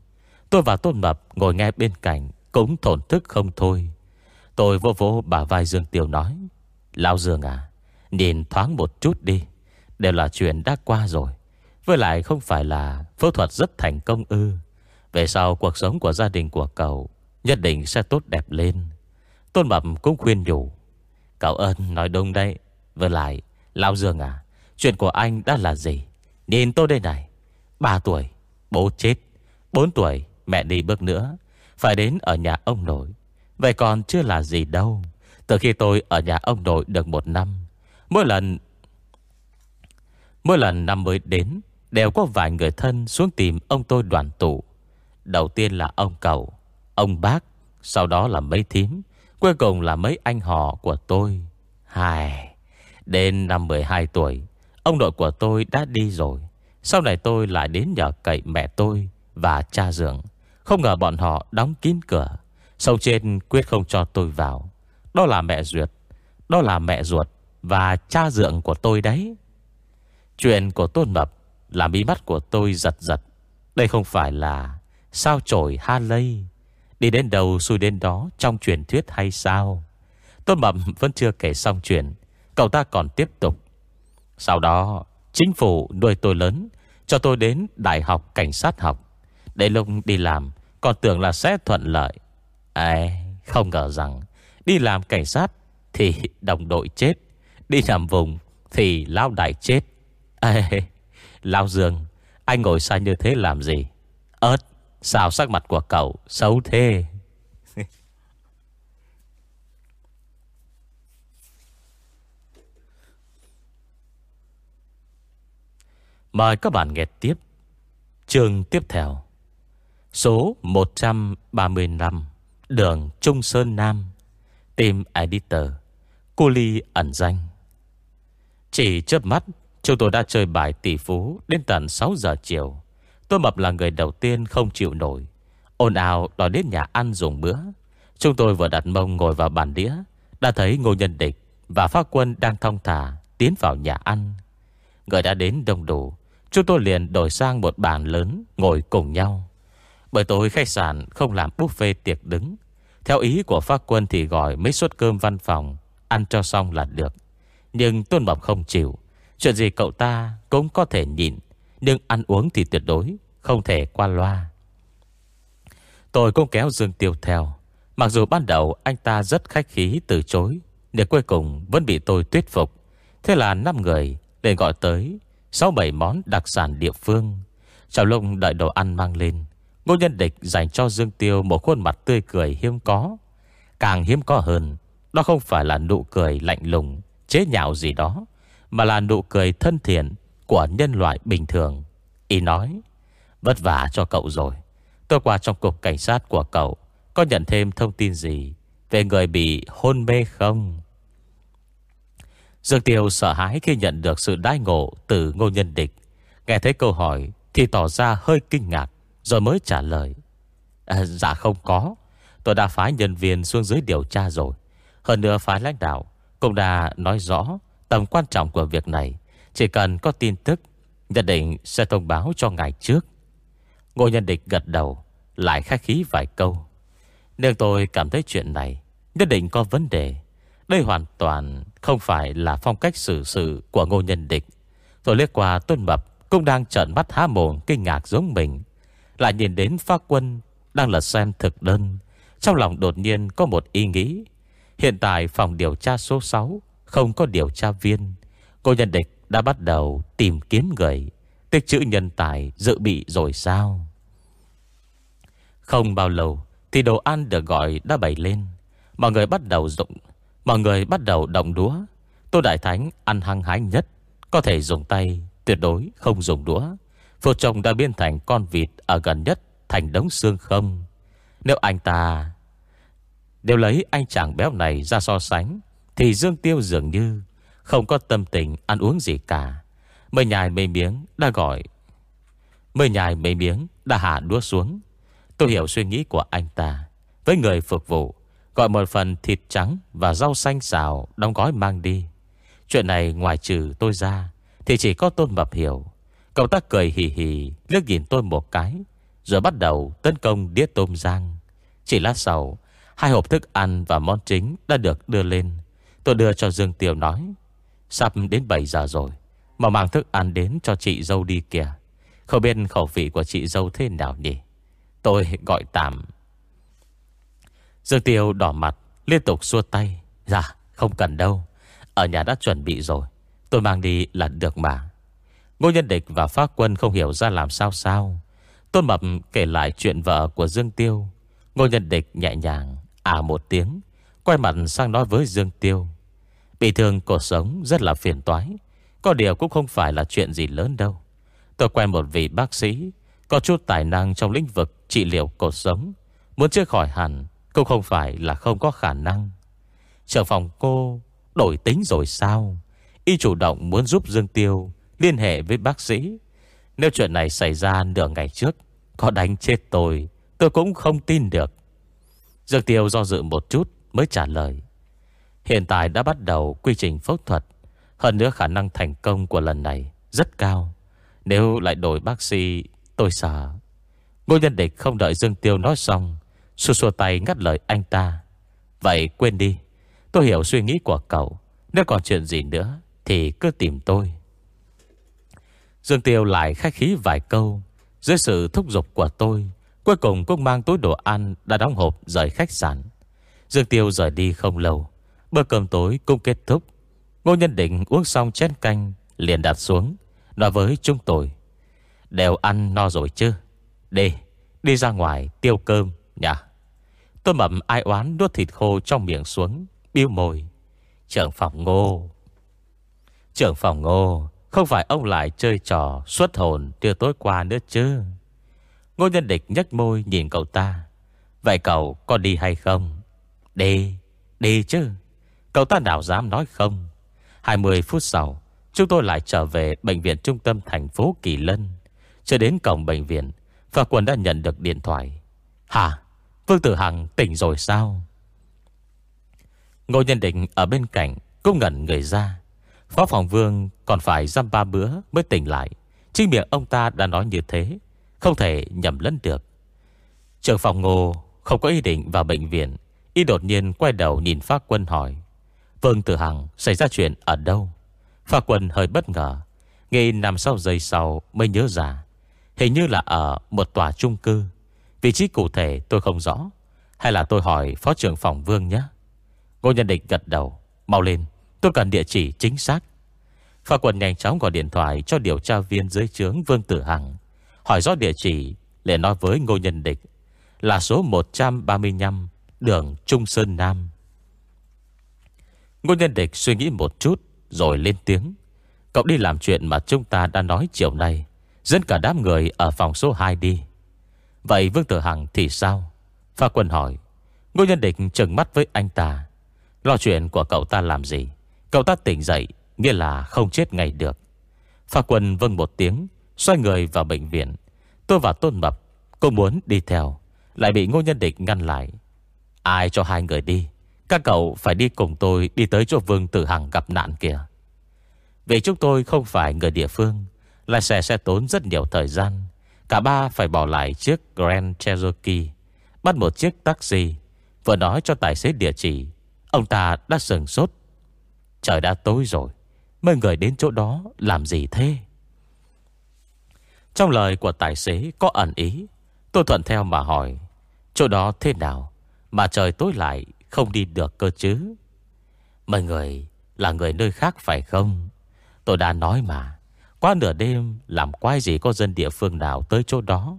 Tôi và Tôn Mập ngồi nghe bên cạnh cũng thổn thức không thôi. Tôi vô vô bà vai Dương Tiểu nói, Lão Dương à Nhìn thoáng một chút đi, Đều là chuyện đã qua rồi. Với lại không phải là phẫu thuật rất thành công ư. Về sau cuộc sống của gia đình của cậu Nhất định sẽ tốt đẹp lên. Tôn Mập cũng khuyên nhủ, Cậu ơn nói đúng đấy, Với lại Lão Dương à Chuyện của anh đã là gì? Nhìn tôi đây này, ba tuổi, Bố chết, bốn tuổi, mẹ đi bước nữa, phải đến ở nhà ông nội. Vậy còn chưa là gì đâu. Từ khi tôi ở nhà ông nội được một năm, Mỗi lần Mỗi lần năm mới đến, Đều có vài người thân xuống tìm ông tôi đoàn tụ. Đầu tiên là ông cậu, Ông bác, Sau đó là mấy thím, Cuối cùng là mấy anh họ của tôi. Hài. Đến năm 12 tuổi. Ông nội của tôi đã đi rồi. Sau này tôi lại đến nhờ cậy mẹ tôi Và cha dượng. Không ngờ bọn họ đóng kín cửa. Sâu trên quyết không cho tôi vào. Đó là mẹ Duyệt Đó là mẹ ruột Và cha dượng của tôi đấy. Chuyện của Tôn Mập Làm bí mắt của tôi giật giật. Đây không phải là Sao trổi ha lây. Đi đến đầu xui đến đó Trong truyền thuyết hay sao? Tôn Mập vẫn chưa kể xong chuyện. Cậu ta còn tiếp tục. Sau đó Chính phủ nuôi tôi lớn Cho tôi đến đại học cảnh sát học. Để lúc đi làm Còn tưởng là sẽ thuận lợi. Ê, không ngờ rằng Đi làm cảnh sát Thì đồng đội chết Đi làm vùng Thì lao đại chết. Ê, Lao Dương Anh ngồi sai như thế làm gì? Ơt Sao sắc mặt của cậu xấu thế? Mời các bạn nghe tiếp Trường tiếp theo. Số 135 Đường Trung Sơn Nam. Team Editor, Cô Ly ẩn danh. Chỉ chớp mắt, Chúng tôi đã chơi bài tỷ phú Đến tận 6 giờ chiều. Tôi Mập là người đầu tiên không chịu nổi. Ồn ào đòi đến nhà ăn dùng bữa. Chúng tôi vừa đặt mông ngồi vào bàn đĩa, Đã thấy Ngô Nhân Địch Và Pháp Quân đang thong thả Tiến vào nhà ăn. Người đã đến đông đủ. Chúng tôi liền đổi sang một bàn lớn, Ngồi cùng nhau. Bởi tối khách sạn không làm buffet tiệc đứng. Theo ý của Pháp Quân thì gọi Mấy suất cơm văn phòng, Ăn cho xong là được. Nhưng Tôn Mập không chịu. Chuyện gì cậu ta cũng có thể nhịn, Nhưng ăn uống thì tuyệt đối Không thể qua loa. Tôi cũng kéo Dương Tiêu theo. Mặc dù ban đầu anh ta rất khách khí từ chối, Nhưng cuối cùng vẫn bị tôi thuyết phục. Thế là 5 người để gọi tới 6-7 món đặc sản địa phương. Trong lúc đợi đồ ăn mang lên, Ngô Nhân Địch dành cho Dương Tiêu Một khuôn mặt tươi cười hiếm có. Càng hiếm có hơn, Đó không phải là nụ cười lạnh lùng, Chế nhạo gì đó, Mà là nụ cười thân thiện Của nhân loại bình thường. Y nói, Vất vả cho cậu rồi. Tôi qua trong cục cảnh sát của cậu Có nhận thêm thông tin gì Về người bị hôn mê không? Dương Tiêu sợ hãi khi nhận được sự đai ngộ từ ngô nhân địch. Nghe thấy câu hỏi thì tỏ ra hơi kinh ngạc rồi mới trả lời. À, dạ không có. Tôi đã phái nhân viên xuống dưới điều tra rồi. Hơn nữa phái lãnh đạo cũng đã nói rõ tầm quan trọng của việc này. Chỉ cần có tin tức, nhất định sẽ thông báo cho ngài trước. Ngô nhân địch gật đầu, lại khách khí vài câu. Nhưng tôi cảm thấy chuyện này nhất định có vấn đề. Đây hoàn toàn không phải là phong cách xử sự của ngô nhân địch. Tôi liếc qua Tuân Mập cũng đang trợn mắt há mồm kinh ngạc giống mình. Lại nhìn đến pha quân đang lật xem thực đơn. Trong lòng đột nhiên có một ý nghĩ. Hiện tại phòng điều tra số 6 không có điều tra viên. Cô nhân địch đã bắt đầu tìm kiếm người. Tích chữ nhân tài dự bị rồi sao? Không bao lâu thì đồ ăn được gọi đã bày lên. Mọi người bắt đầu dụng Mọi người bắt đầu động đũa. Tô Đại Thánh ăn hăng hái nhất Có thể dùng tay, Tuyệt đối không dùng đũa. Phụ chồng đã biến thành con vịt Ở gần nhất thành đống xương không Nếu anh ta đều lấy anh chàng béo này ra so sánh, Thì Dương Tiêu dường như Không có tâm tình ăn uống gì cả. Mời nhài mấy miếng đã gọi mời nhài mấy miếng đã hạ đũa xuống. Tôi hiểu suy nghĩ của anh ta Với người phục vụ. Gọi một phần thịt trắng và rau xanh xào Đóng gói mang đi. Chuyện này ngoài trừ tôi ra, Thì chỉ có Tôn Mập hiểu. Cậu ta cười hì hì Lước nhìn tôi một cái, Rồi bắt đầu tấn công đĩa tôm rang. Chỉ lát sau, Hai hộp thức ăn và món chính đã được đưa lên. Tôi đưa cho Dương Tiểu nói, Sắp đến 7 giờ rồi, Mà mang thức ăn đến cho chị dâu đi kìa. Không biết khẩu vị của chị dâu thế nào nhỉ? Tôi gọi tạm. Dương Tiêu đỏ mặt, Liên tục xua tay. Dạ không cần đâu. Ở nhà đã chuẩn bị rồi. Tôi mang đi là được mà. Ngô Nhân Địch và Pháp Quân không hiểu ra làm sao sao. Tôn Mập kể lại chuyện vợ của Dương Tiêu. Ngô Nhân Địch nhẹ nhàng À một tiếng, Quay mặt sang nói với Dương Tiêu. Bị thương cuộc sống rất là phiền toái. Có điều cũng không phải là chuyện gì lớn đâu. Tôi quen một vị bác sĩ, Có chút tài năng trong lĩnh vực trị liệu cuộc sống. Muốn chữa khỏi hẳn cũng không phải là không có khả năng. Trưởng phòng cô đổi tính rồi sao? Y chủ động muốn giúp Dương Tiêu Liên hệ với bác sĩ. Nếu chuyện này xảy ra nửa ngày trước, Có đánh chết tôi Tôi cũng không tin được. Dương Tiêu do dự một chút mới trả lời. Hiện tại đã bắt đầu quy trình phẫu thuật. Hơn nữa khả năng thành công của lần này Rất cao. Nếu lại đổi bác sĩ, Tôi sợ. Ngô nhân địch không đợi Dương Tiêu nói xong Xua xua tay ngắt lời anh ta. Vậy quên đi. Tôi hiểu suy nghĩ của cậu. Nếu còn chuyện gì nữa Thì cứ tìm tôi. Dương Tiêu lại khách khí vài câu. Dưới sự thúc giục của tôi Cuối cùng cũng mang túi đồ ăn Đã đóng hộp rời khách sạn. Dương Tiêu rời đi không lâu. Bữa cơm tối cũng kết thúc. Ngô Nhân Định uống xong chén canh Liền đặt xuống Nói với chúng tôi. Đều ăn no rồi chứ? Đi, đi ra ngoài tiêu cơm nhỉ Tôi mầm ai oán nuốt thịt khô trong miệng xuống Biêu môi. Trưởng phòng ngô. Trưởng phòng ngô, Không phải ông lại chơi trò xuất hồn Đưa tối qua nữa chứ? Ngô nhân địch nhếch môi nhìn cậu ta. Vậy cậu có đi hay không? Đi Đi chứ. Cậu ta nào dám nói không? 20 phút sau, Chúng tôi lại trở về bệnh viện trung tâm thành phố Kỳ Lân. Chưa đến cổng bệnh viện, Phà quân đã nhận được điện thoại. Hả? Vương Tử Hằng tỉnh rồi sao? Ngô Nhân Định ở bên cạnh Cũng ngẩn người ra. Phó phòng vương còn phải dăm ba bữa Mới tỉnh lại. Chính miệng ông ta đã nói như thế, Không thể nhầm lẫn được. Trường phòng ngô không có ý định vào bệnh viện. Y đột nhiên quay đầu nhìn Pháp Quân hỏi, Vương Tử Hằng, xảy ra chuyện ở đâu? Pháp Quân hơi bất ngờ nghe nằm sau giây sau mới nhớ ra. Hình như là ở một tòa chung cư. Vị trí cụ thể tôi không rõ. Hay là tôi hỏi phó trưởng phòng Vương nhé. Ngô Nhân Định gật đầu. Mau lên, tôi cần địa chỉ chính xác. Phà quần nhanh chóng gọi điện thoại Cho điều tra viên dưới trướng Vương Tử Hằng. Hỏi rõ địa chỉ để nói với Ngô Nhân Địch Là số 135 Đường Trung Sơn Nam. Ngô Nhân Địch suy nghĩ một chút, Rồi lên tiếng. Cậu đi làm chuyện mà chúng ta đã nói chiều nay. Dẫn cả đám người ở phòng số 2 đi. Vậy Vương Tử Hằng thì sao? Pha quân hỏi. Ngô Nhân Địch trừng mắt với anh ta. Lo chuyện của cậu ta làm gì? Cậu ta tỉnh dậy, Nghĩa là không chết ngay được. Pha quân vâng một tiếng, Xoay người vào bệnh viện. Tôi và Tôn Mập, Cô muốn đi theo. Lại bị Ngô Nhân Địch ngăn lại. Ai cho hai người đi? Các cậu phải đi cùng tôi Đi tới chỗ Vương Tử Hằng gặp nạn kìa. Vì chúng tôi không phải người địa phương, Lái xe sẽ tốn rất nhiều thời gian. Cả ba phải bỏ lại chiếc Grand Cherokee, Bắt một chiếc taxi, Vừa nói cho tài xế địa chỉ. Ông ta đã sừng sốt. Trời đã tối rồi, Mấy người đến chỗ đó làm gì thế? Trong lời của tài xế có ẩn ý, Tôi thuận theo mà hỏi, Chỗ đó thế nào Mà trời tối lại không đi được cơ chứ? Mấy người là người nơi khác phải không? Tôi đã nói mà. Qua nửa đêm, Làm quái gì có dân địa phương nào tới chỗ đó?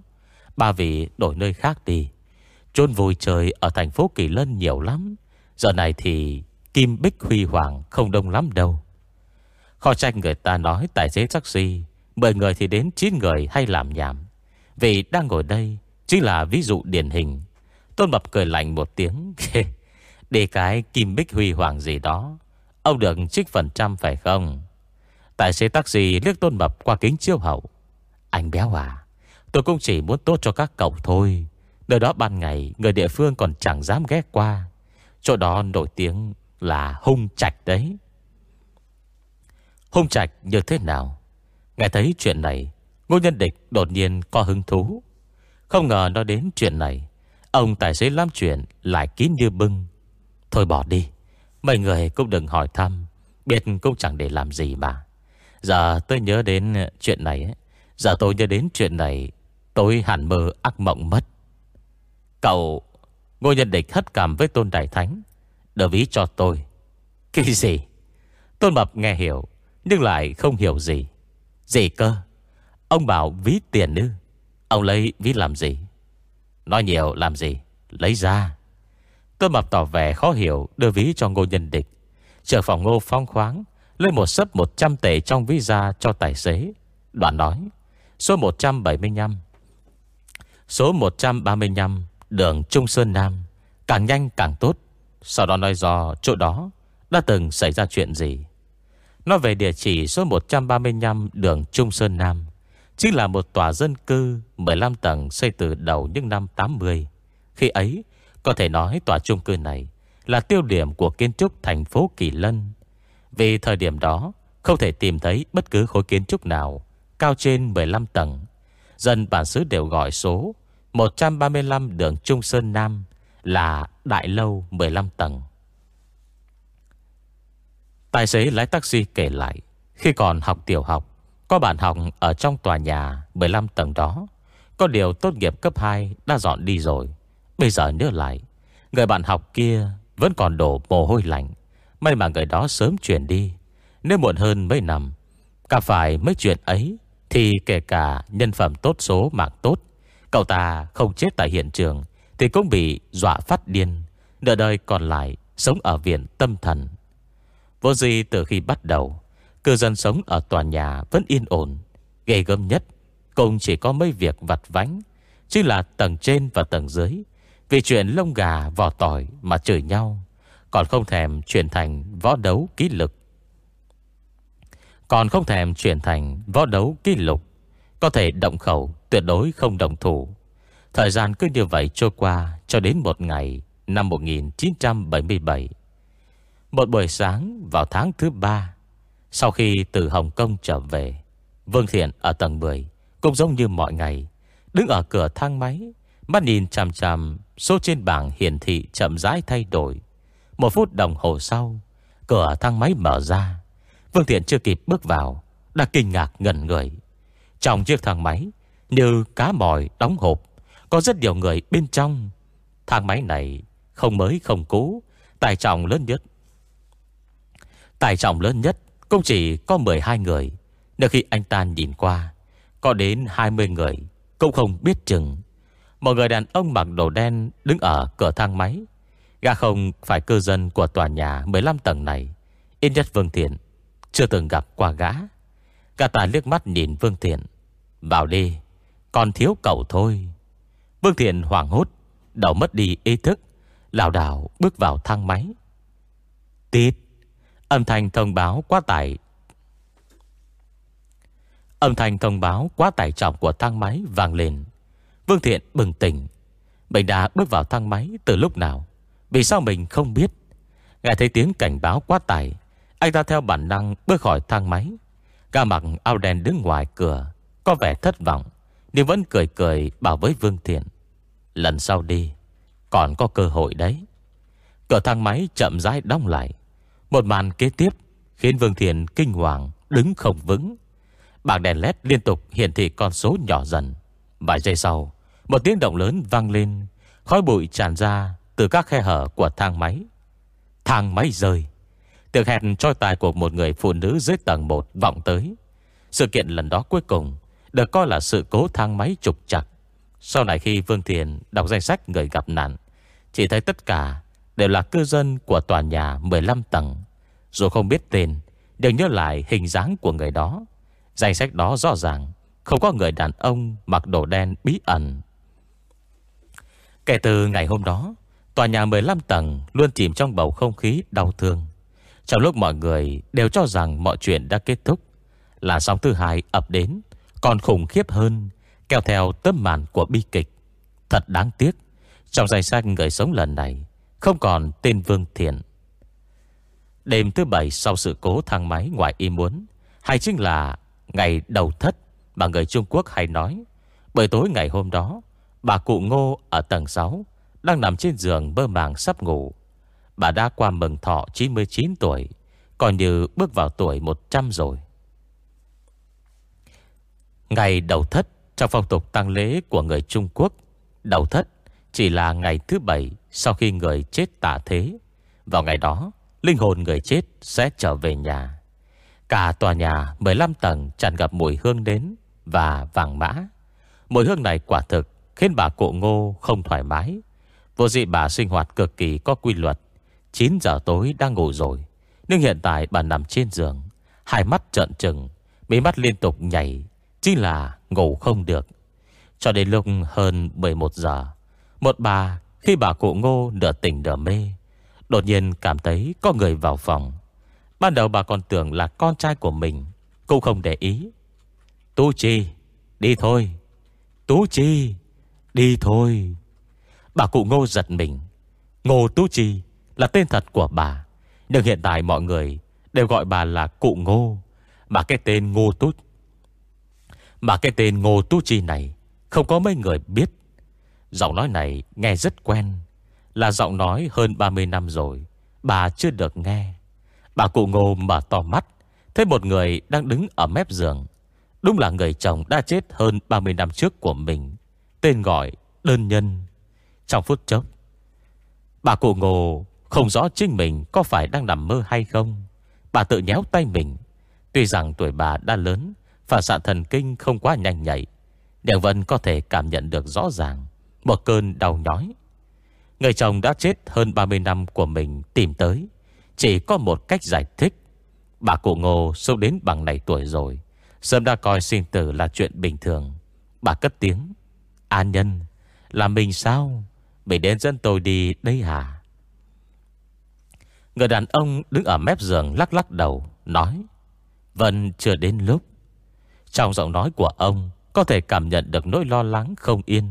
Ba vị đổi nơi khác đi. Chôn vui trời ở thành phố Kỳ Lân nhiều lắm. Giờ này thì Kim Bích Huy Hoàng không đông lắm đâu. Khó trách người ta nói Tài xế taxi 10 người thì đến 9 người hay làm nhảm. Vì đang ngồi đây Chính là ví dụ điển hình. Tôn Bập cười lạnh một tiếng, Để cái Kim Bích Huy Hoàng gì đó, Ông được trích phần trăm phải không? Tài xế taxi liếc Tôn Mập qua kính chiếu hậu. Anh béo à Tôi cũng chỉ muốn tốt cho các cậu thôi. Nơi đó ban ngày, Người địa phương còn chẳng dám ghé qua. Chỗ đó nổi tiếng là hung trạch đấy. Hung trạch như thế nào? Nghe thấy chuyện này, Ngô Nhân Địch đột nhiên có hứng thú. Không ngờ nó đến chuyện này, Ông tài xế làm chuyện lại kín như bưng. Thôi bỏ đi, Mấy người cũng đừng hỏi thăm, Biết cũng chẳng để làm gì mà. Giờ tôi nhớ đến ờ, chuyện này Giờ tôi nhớ đến chuyện này, Tôi hẳn mơ ác mộng mất. Cậu, Ngô Nhân Địch hất cảm với Tôn Đại Thánh Đỡ ví cho tôi. Cái gì? Tôn Mập nghe hiểu, Nhưng lại không hiểu gì. Gì cơ? Ông bảo ví tiền ư? Ông lấy ví làm gì? Nói nhiều làm gì? Lấy ra. Tôn Mập tỏ vẻ khó hiểu, Đưa ví cho Ngô Nhân Địch. Trở phòng Ngô phong khoáng Lấy một sấp 100 tệ trong visa cho tài xế. Đoạn nói, Số 175 Số 135 Đường Trung Sơn Nam, Càng nhanh càng tốt. Sau đó nói do chỗ đó Đã từng xảy ra chuyện gì. Nó về địa chỉ số 135 đường Trung Sơn Nam, Chính là một tòa dân cư 15 tầng xây từ đầu những năm 80 Khi ấy, Có thể nói tòa chung cư này Là tiêu điểm của kiến trúc thành phố Kỳ Lân. Vì thời điểm đó, Không thể tìm thấy bất cứ khối kiến trúc nào, Cao trên 15 tầng. Dân bản xứ đều gọi số 135 đường Trung Sơn Nam Là Đại Lâu 15 tầng. Tài xế lái taxi kể lại, Khi còn học tiểu học, Có bạn học ở trong tòa nhà 15 tầng đó. Có điều tốt nghiệp cấp 2 đã dọn đi rồi. Bây giờ nhớ lại, Người bạn học kia vẫn còn đổ mồ hôi lạnh. May mà người đó sớm chuyển đi. Nếu muộn hơn mấy năm, Cả phải mấy chuyện ấy, Thì kể cả nhân phẩm tốt số, mạng tốt, Cậu ta không chết tại hiện trường, Thì cũng bị dọa phát điên, Nửa đời còn lại Sống ở viện tâm thần. Vô gì từ khi bắt đầu, Cư dân sống ở tòa nhà vẫn yên ổn Gây gớm nhất, Cũng chỉ có mấy việc vặt vánh Chứ là tầng trên và tầng dưới, Vì chuyện lông gà vò tỏi mà chửi nhau. Còn không thèm chuyển thành võ đấu ký lực. Còn không thèm chuyển thành võ đấu ký lục, Có thể động khẩu tuyệt đối không đồng thủ. Thời gian cứ như vậy trôi qua Cho đến một ngày, Năm 1977 một buổi sáng vào tháng thứ ba, Sau khi từ Hồng Kông trở về, Vương Thiện ở tầng 10 Cũng giống như mọi ngày, Đứng ở cửa thang máy, Mắt nhìn chằm chằm Số trên bảng hiển thị chậm rãi thay đổi. Một phút đồng hồ sau, Cửa thang máy mở ra. Vương Thiện chưa kịp bước vào, Đã kinh ngạc ngẩn người. Trong chiếc thang máy, Như cá mòi đóng hộp, Có rất nhiều người bên trong. Thang máy này không mới, không cũ Tài trọng lớn nhất. Tài trọng lớn nhất Cũng chỉ có 12 người. Nếu khi anh ta nhìn qua, Có đến 20 người Cũng không biết chừng. Một người đàn ông mặc đồ đen Đứng ở cửa thang máy gã không phải cư dân của tòa nhà 15 tầng này. Ít nhất Vương Thiện Chưa từng gặp qua gã. Gã ta liếc mắt nhìn Vương Thiện Vào đi, Còn thiếu cậu thôi. Vương Thiện hoảng hốt, Đầu mất đi ý thức, lảo đảo bước vào thang máy. Tít, Âm thanh thông báo quá tải. Âm thanh thông báo quá tải trọng của thang máy vang lên. Vương Thiện bừng tỉnh bệnh đã bước vào thang máy từ lúc nào? Vì sao mình không biết? Nghe thấy tiếng cảnh báo quá tải, Anh ta theo bản năng bước khỏi thang máy. Ca mặc ao đen đứng ngoài cửa, Có vẻ thất vọng, Nhưng vẫn cười cười bảo với Vương Thiện, Lần sau đi, Còn có cơ hội đấy. Cửa thang máy chậm rãi đóng lại. Một màn kế tiếp Khiến Vương Thiện kinh hoàng, Đứng không vững. Bảng đèn led liên tục hiển thị con số nhỏ dần. Vài giây sau, Một tiếng động lớn vang lên, Khói bụi tràn ra từ các khe hở của thang máy. Thang máy rơi. Tiếng hẹn trôi tài của một người phụ nữ dưới tầng 1 vọng tới. Sự kiện lần đó cuối cùng Được coi là sự cố thang máy trục chặt Sau này khi Vương Thiền đọc danh sách người gặp nạn, Chỉ thấy tất cả Đều là cư dân của tòa nhà 15 tầng. Dù không biết tên, Đều nhớ lại hình dáng của người đó. Danh sách đó rõ ràng, Không có người đàn ông mặc đồ đen bí ẩn. Kể từ ngày hôm đó Tòa nhà 15 tầng Luôn chìm trong bầu không khí đau thương. Trong lúc mọi người đều cho rằng Mọi chuyện đã kết thúc Là sóng thứ hai ập đến, Còn khủng khiếp hơn, Kéo theo tấm màn của bi kịch. Thật đáng tiếc, Trong danh sách người sống lần này, không còn tên Vương Thiện. Đêm thứ bảy sau sự cố thang máy ngoài ý muốn, Hay chính là ngày đầu thất Mà người Trung Quốc hay nói, Bởi tối ngày hôm đó, Bà cụ Ngô ở tầng 6 đang nằm trên giường bơ màng sắp ngủ. Bà đã qua mừng thọ 99 tuổi, coi như bước vào tuổi 100 rồi. Ngày đầu thất Trong phong tục tăng lễ của người Trung Quốc, Đầu thất chỉ là ngày thứ bảy Sau khi người chết tạ thế. Vào ngày đó, Linh hồn người chết sẽ trở về nhà. Cả tòa nhà 15 tầng tràn ngập mùi hương đến Và vàng mã. Mùi hương này quả thực Khiến bà cụ ngô không thoải mái. Vô dị bà sinh hoạt cực kỳ có quy luật. 9 giờ tối đang ngủ rồi, Nhưng hiện tại bà nằm trên giường. Hai mắt trợn trừng, Mí mắt liên tục nhảy Chính là ngủ không được. Cho đến lúc hơn 11 giờ, một bà khi bà cụ ngô nửa tỉnh nửa mê, Đột nhiên cảm thấy có người vào phòng. Ban đầu bà còn tưởng là con trai của mình, Cũng không để ý. Tú Chi, Đi thôi, Tú Chi, Đi thôi. Bà cụ ngô giật mình. Ngô Tú Chi là tên thật của bà, Nhưng hiện tại mọi người Đều gọi bà là cụ ngô. Mà cái tên ngô Tú Mà cái tên ngô Tú Chi này Không có mấy người biết. Giọng nói này nghe rất quen, Là giọng nói hơn 30 năm rồi, Bà chưa được nghe. Bà cụ ngô mở to mắt, Thấy một người đang đứng ở mép giường. Đúng là người chồng đã chết hơn 30 năm trước của mình, Tên gọi đơn nhân. Trong phút chốc. Bà cụ ngô không rõ chính mình có phải đang nằm mơ hay không. Bà tự nhéo tay mình. Tuy rằng tuổi bà đã lớn, Phản xạ thần kinh không quá nhanh nhạy Đều vẫn có thể cảm nhận được rõ ràng. Một cơn đau nhói. Người chồng đã chết hơn 30 năm của mình tìm tới. Chỉ có một cách giải thích. Bà cụ ngô sâu đến bằng này tuổi rồi, Sớm đã coi sinh tử là chuyện bình thường. Bà cất tiếng. An nhân, Là mình sao? Mình đến dẫn tôi đi đây hả à? Người đàn ông đứng ở mép giường lắc lắc đầu, Nói Vẫn chưa đến lúc. Trong giọng nói của ông, Có thể cảm nhận được nỗi lo lắng không yên.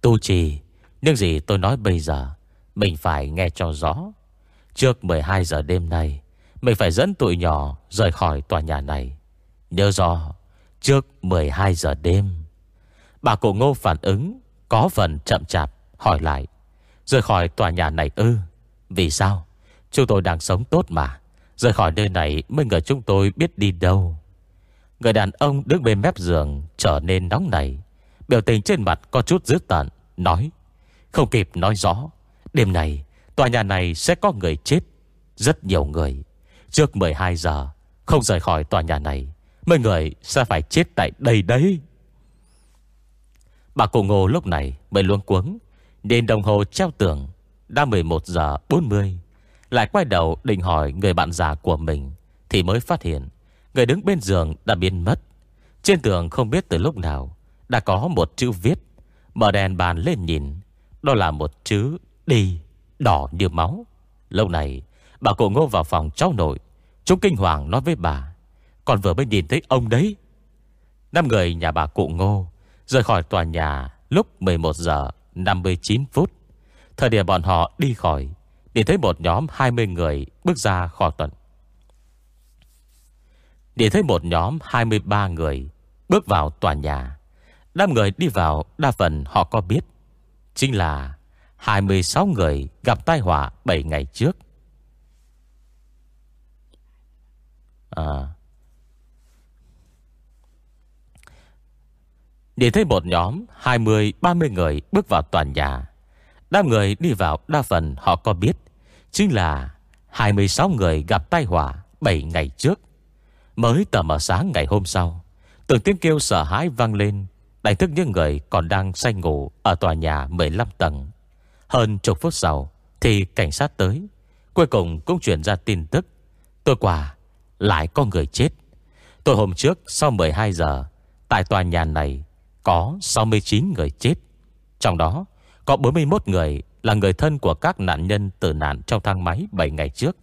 Tu trì Nhưng gì tôi nói bây giờ, Mình phải nghe cho rõ. Trước 12 giờ đêm nay, Mình phải dẫn tụi nhỏ rời khỏi tòa nhà này. Nhớ rõ, Trước 12 giờ đêm, Bà cụ ngô phản ứng Có phần chậm chạp hỏi lại. Rời khỏi tòa nhà này ư? Vì sao? Chúng tôi đang sống tốt mà. Rời khỏi nơi này mấy người chúng tôi biết đi đâu. Người đàn ông đứng bên mép giường Trở nên nóng nảy. Biểu tình trên mặt có chút dữ tận Nói, Không kịp nói rõ. Đêm này, tòa nhà này sẽ có người chết, Rất nhiều người. Trước 12 giờ, Không rời khỏi tòa nhà này, Mấy người sẽ phải chết tại đây đấy. Bà cụ ngô lúc này mới luôn cuống Đến đồng hồ treo tường, Đã 11 giờ 40 Lại quay đầu định hỏi người bạn già của mình, Thì mới phát hiện Người đứng bên giường đã biến mất. Trên tường không biết từ lúc nào Đã có một chữ viết, Mở đèn bàn lên nhìn, Đó là một chữ đi, Đỏ như máu. Lâu này, bà cụ ngô vào phòng cháu nội, Chúng kinh hoàng nói với bà Còn vừa mới nhìn thấy ông đấy. Năm người nhà bà cụ ngô Rời khỏi tòa nhà lúc 11 giờ 59 phút. Thời điểm bọn họ đi khỏi, Nhìn thấy một nhóm 20 người bước ra khỏi tuần Nhìn thấy một nhóm 23 người bước vào tòa nhà. Đám người đi vào, đa phần họ có biết, Chính là 26 người gặp tai họa 7 ngày trước. À Nhìn thấy một nhóm 20-30 người bước vào toàn nhà. Đám người đi vào, đa phần họ có biết, Chính là 26 người gặp tai họa 7 ngày trước. Mới tầm mở sáng ngày hôm sau, Từng tiếng kêu sợ hãi vang lên. Đánh thức những người còn đang say ngủ Ở tòa nhà 15 tầng. Hơn chục phút sau, Thì cảnh sát tới. Cuối cùng cũng chuyển ra tin tức Tôi quả lại có người chết. Tôi hôm trước sau 12 giờ, Tại tòa nhà này có 69 người chết. Trong đó, có 41 người Là người thân của các nạn nhân tử nạn Trong thang máy 7 ngày trước.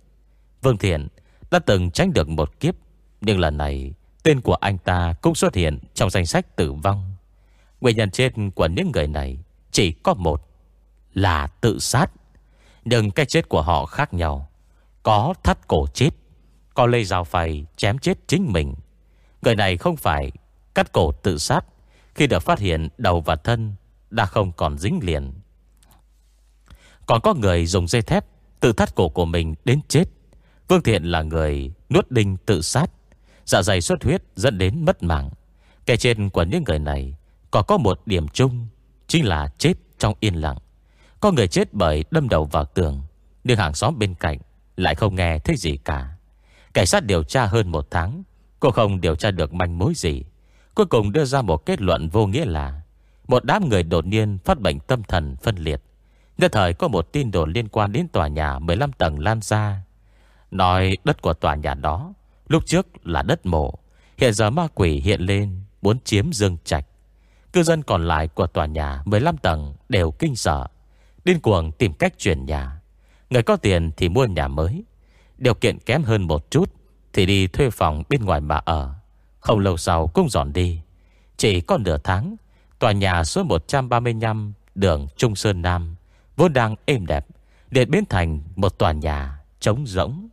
Vương Thiện đã từng tránh được một kiếp, Nhưng lần này, Tên của anh ta cũng xuất hiện Trong danh sách tử vong. Nguyên nhân chết của những người này Chỉ có một, Là tự sát. Nhưng cái chết của họ khác nhau. Có thắt cổ chết, Có lây rào phày chém chết chính mình. Người này không phải cắt cổ tự sát khi được phát hiện, đầu và thân Đã không còn dính liền. Còn có người dùng dây thép, Tự thắt cổ của mình đến chết. Vương Thiện là người nuốt đinh tự sát. Dạ dày xuất huyết dẫn đến mất mạng. Kẻ trên của những người này Có có một điểm chung, Chính là chết trong yên lặng. Có người chết bởi đâm đầu vào tường, Nhưng hàng xóm bên cạnh Lại không nghe thấy gì cả. Cảnh sát điều tra hơn một tháng Cô không điều tra được manh mối gì. Cuối cùng đưa ra một kết luận vô nghĩa là, Một đám người đột nhiên phát bệnh tâm thần phân liệt. Nhất thời có một tin đồn liên quan đến tòa nhà 15 tầng lan ra Nói đất của tòa nhà đó, Lúc trước là đất mộ, Hiện giờ ma quỷ hiện lên, Muốn chiếm dương trạch. Cư dân còn lại của tòa nhà 15 tầng Đều kinh sợ, Điên cuồng tìm cách chuyển nhà. Người có tiền thì mua nhà mới, Điều kiện kém hơn một chút Thì đi thuê phòng bên ngoài mà ở. Không lâu sau cũng dọn đi. Chỉ có nửa tháng, Tòa nhà số 135 đường Trung Sơn Nam Vốn đang êm đẹp Để biến thành một tòa nhà trống rỗng.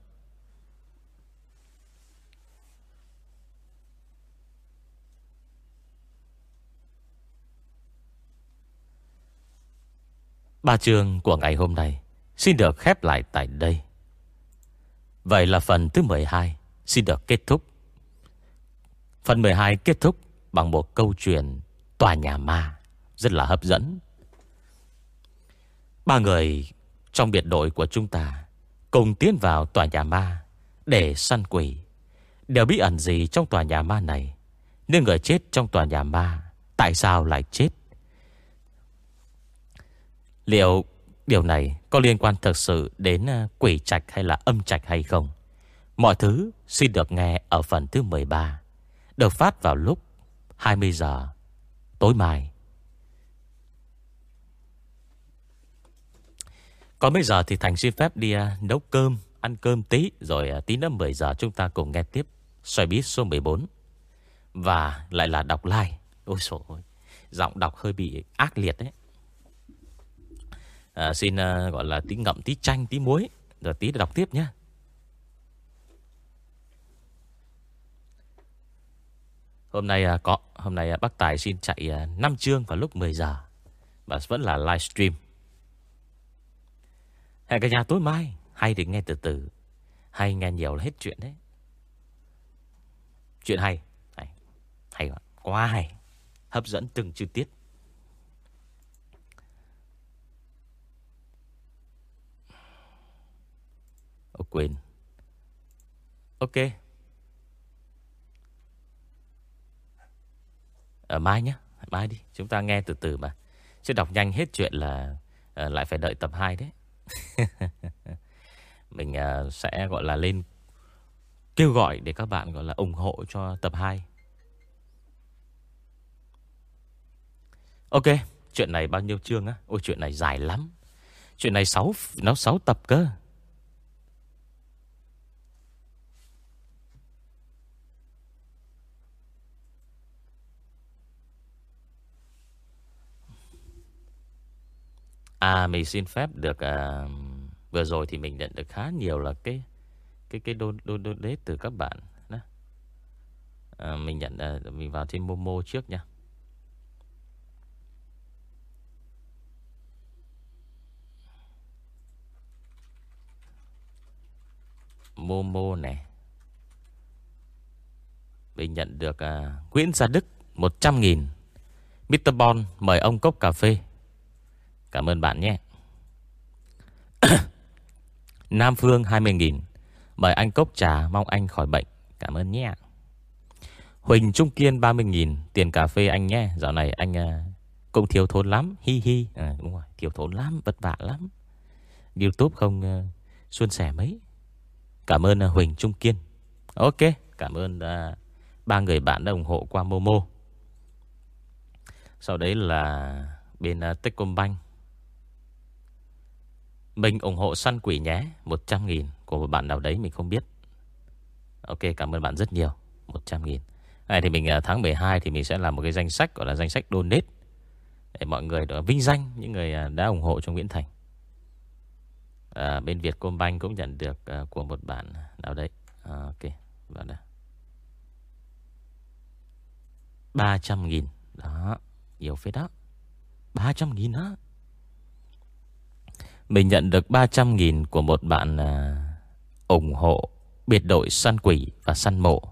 Ba chương của ngày hôm nay Xin được khép lại tại đây. Vậy là phần thứ 12 Xin được kết thúc. Phần 12 kết thúc Bằng một câu chuyện Tòa nhà ma. Rất là hấp dẫn. Ba người trong biệt đội của chúng ta Cùng tiến vào tòa nhà ma Để săn quỷ. Đều bí ẩn gì trong tòa nhà ma này? Nên người chết trong tòa nhà ma Tại sao lại chết? Liệu điều này có liên quan thực sự đến ờ, quỷ trạch hay là âm trạch hay không? Mọi thứ xin được nghe ở phần thứ 13, được phát vào lúc 20 giờ tối mai. Còn bây giờ thì Thành xin phép đi à, nấu cơm, ăn cơm tí, rồi à, tí nữa 10 giờ chúng ta cùng nghe tiếp xoay bí số 14. Và lại là đọc like. Ôi trời ơi, giọng đọc hơi bị ác liệt đấy à, Xin uh, gọi là tí ngậm tí chanh tí muối Rồi tí đọc tiếp nhé Hôm nay à, có Hôm nay à, bác Tài xin chạy à, 5 chương vào lúc 10 giờ. Và vẫn là livestream. Hẹn cả nhà tối mai Hay thì nghe từ từ. Hay nghe nhiều là hết chuyện đấy. Chuyện hay. Hay, hay quá hay. Hấp dẫn từng chi tiết. Ô quên. Ok. À, mai nhé Mai đi. Chúng ta nghe từ từ mà. Chứ đọc nhanh hết chuyện là à, Lại phải đợi tập 2 đấy. Mình à, sẽ gọi là lên Kêu gọi để các bạn gọi là ủng hộ cho tập 2 Ok Chuyện này bao nhiêu chương á? Ôi chuyện này dài lắm. Chuyện này 6 Nó 6 tập cơ. À mình xin phép được à, Vừa rồi thì mình nhận được khá nhiều là cái Cái cái đô, đô, đô đế từ các bạn đó. À, Mình nhận à, Mình vào trên Momo trước nha Momo này Mình nhận được à, Nguyễn Gia Đức 100.000 Mr. Bon mời ông cốc cà phê Cảm ơn bạn nhé. Nam Phương 20.000 Mời anh cốc trà Mong anh khỏi bệnh. Cảm ơn nhé. Huỳnh Trung Kiên 30.000 Tiền cà phê anh nhé. Dạo này anh à, cũng thiếu thốn lắm. Hi hi. À, Đúng rồi Thiếu thốn lắm Vất vả lắm. Youtube không à, uh, xuân sẻ mấy. Cảm ơn uh, Huỳnh Trung Kiên. Ok Cảm ơn uh, ba người bạn đã ủng hộ qua Momo. Sau đấy là bên uh, Techcombank mình ủng hộ săn quỷ nhé. 100.000 của một bạn nào đấy mình không biết. Ok cảm ơn bạn rất nhiều. 100.000 Này thì mình à, tháng 12 thì mình sẽ làm một cái danh sách Gọi là danh sách donate Để mọi người đó vinh danh Những người à, đã ủng hộ cho Nguyễn Thành. À, Bên Vietcombank cũng nhận được uh, Của một bạn nào đấy. À, Ok bạn đã 300 nghìn. Đó Nhiều phết đó. 300.000 đó mình nhận được 300.000 của một bạn à, ủng hộ biệt đội săn quỷ và săn mộ.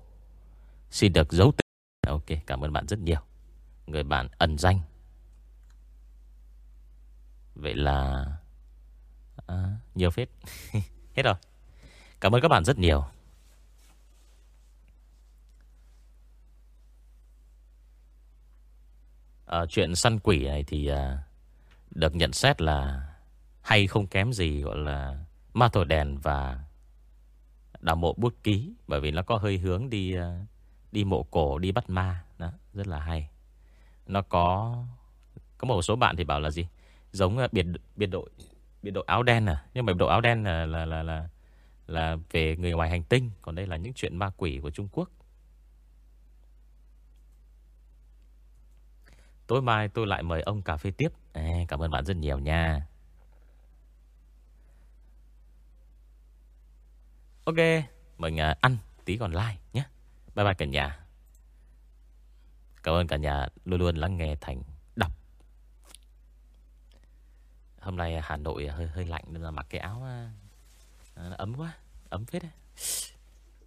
Xin được giấu tên. Ok, cảm ơn bạn rất nhiều. Người bạn ẩn danh. Vậy là... À, nhiều phết. Hết rồi. Cảm ơn các bạn rất nhiều. À, chuyện săn quỷ này thì à, được nhận xét là hay không kém gì gọi là Ma Thổi Đèn và Đào mộ bút ký. Bởi vì nó có hơi hướng đi ờ, Đi mộ cổ, đi bắt ma. Đó, Rất là hay. Nó có Có một số bạn thì bảo là gì? Giống ờ, biệt biệt đội biệt đội áo đen à? Nhưng mà biệt đội áo đen là là là là, Là về người ngoài hành tinh. Còn đây là những chuyện ma quỷ của Trung Quốc. Tối mai tôi lại mời ông cà phê tiếp. À, Cảm ơn bạn rất nhiều nha. Ok Mình à, ăn tí còn like nhé. Bye bye cả nhà. Cảm ơn cả nhà luôn luôn lắng nghe Thành đọc. Hôm nay Hà Nội hơi hơi lạnh Nên là mặc cái áo à, ấm quá, Ấm phết đấy.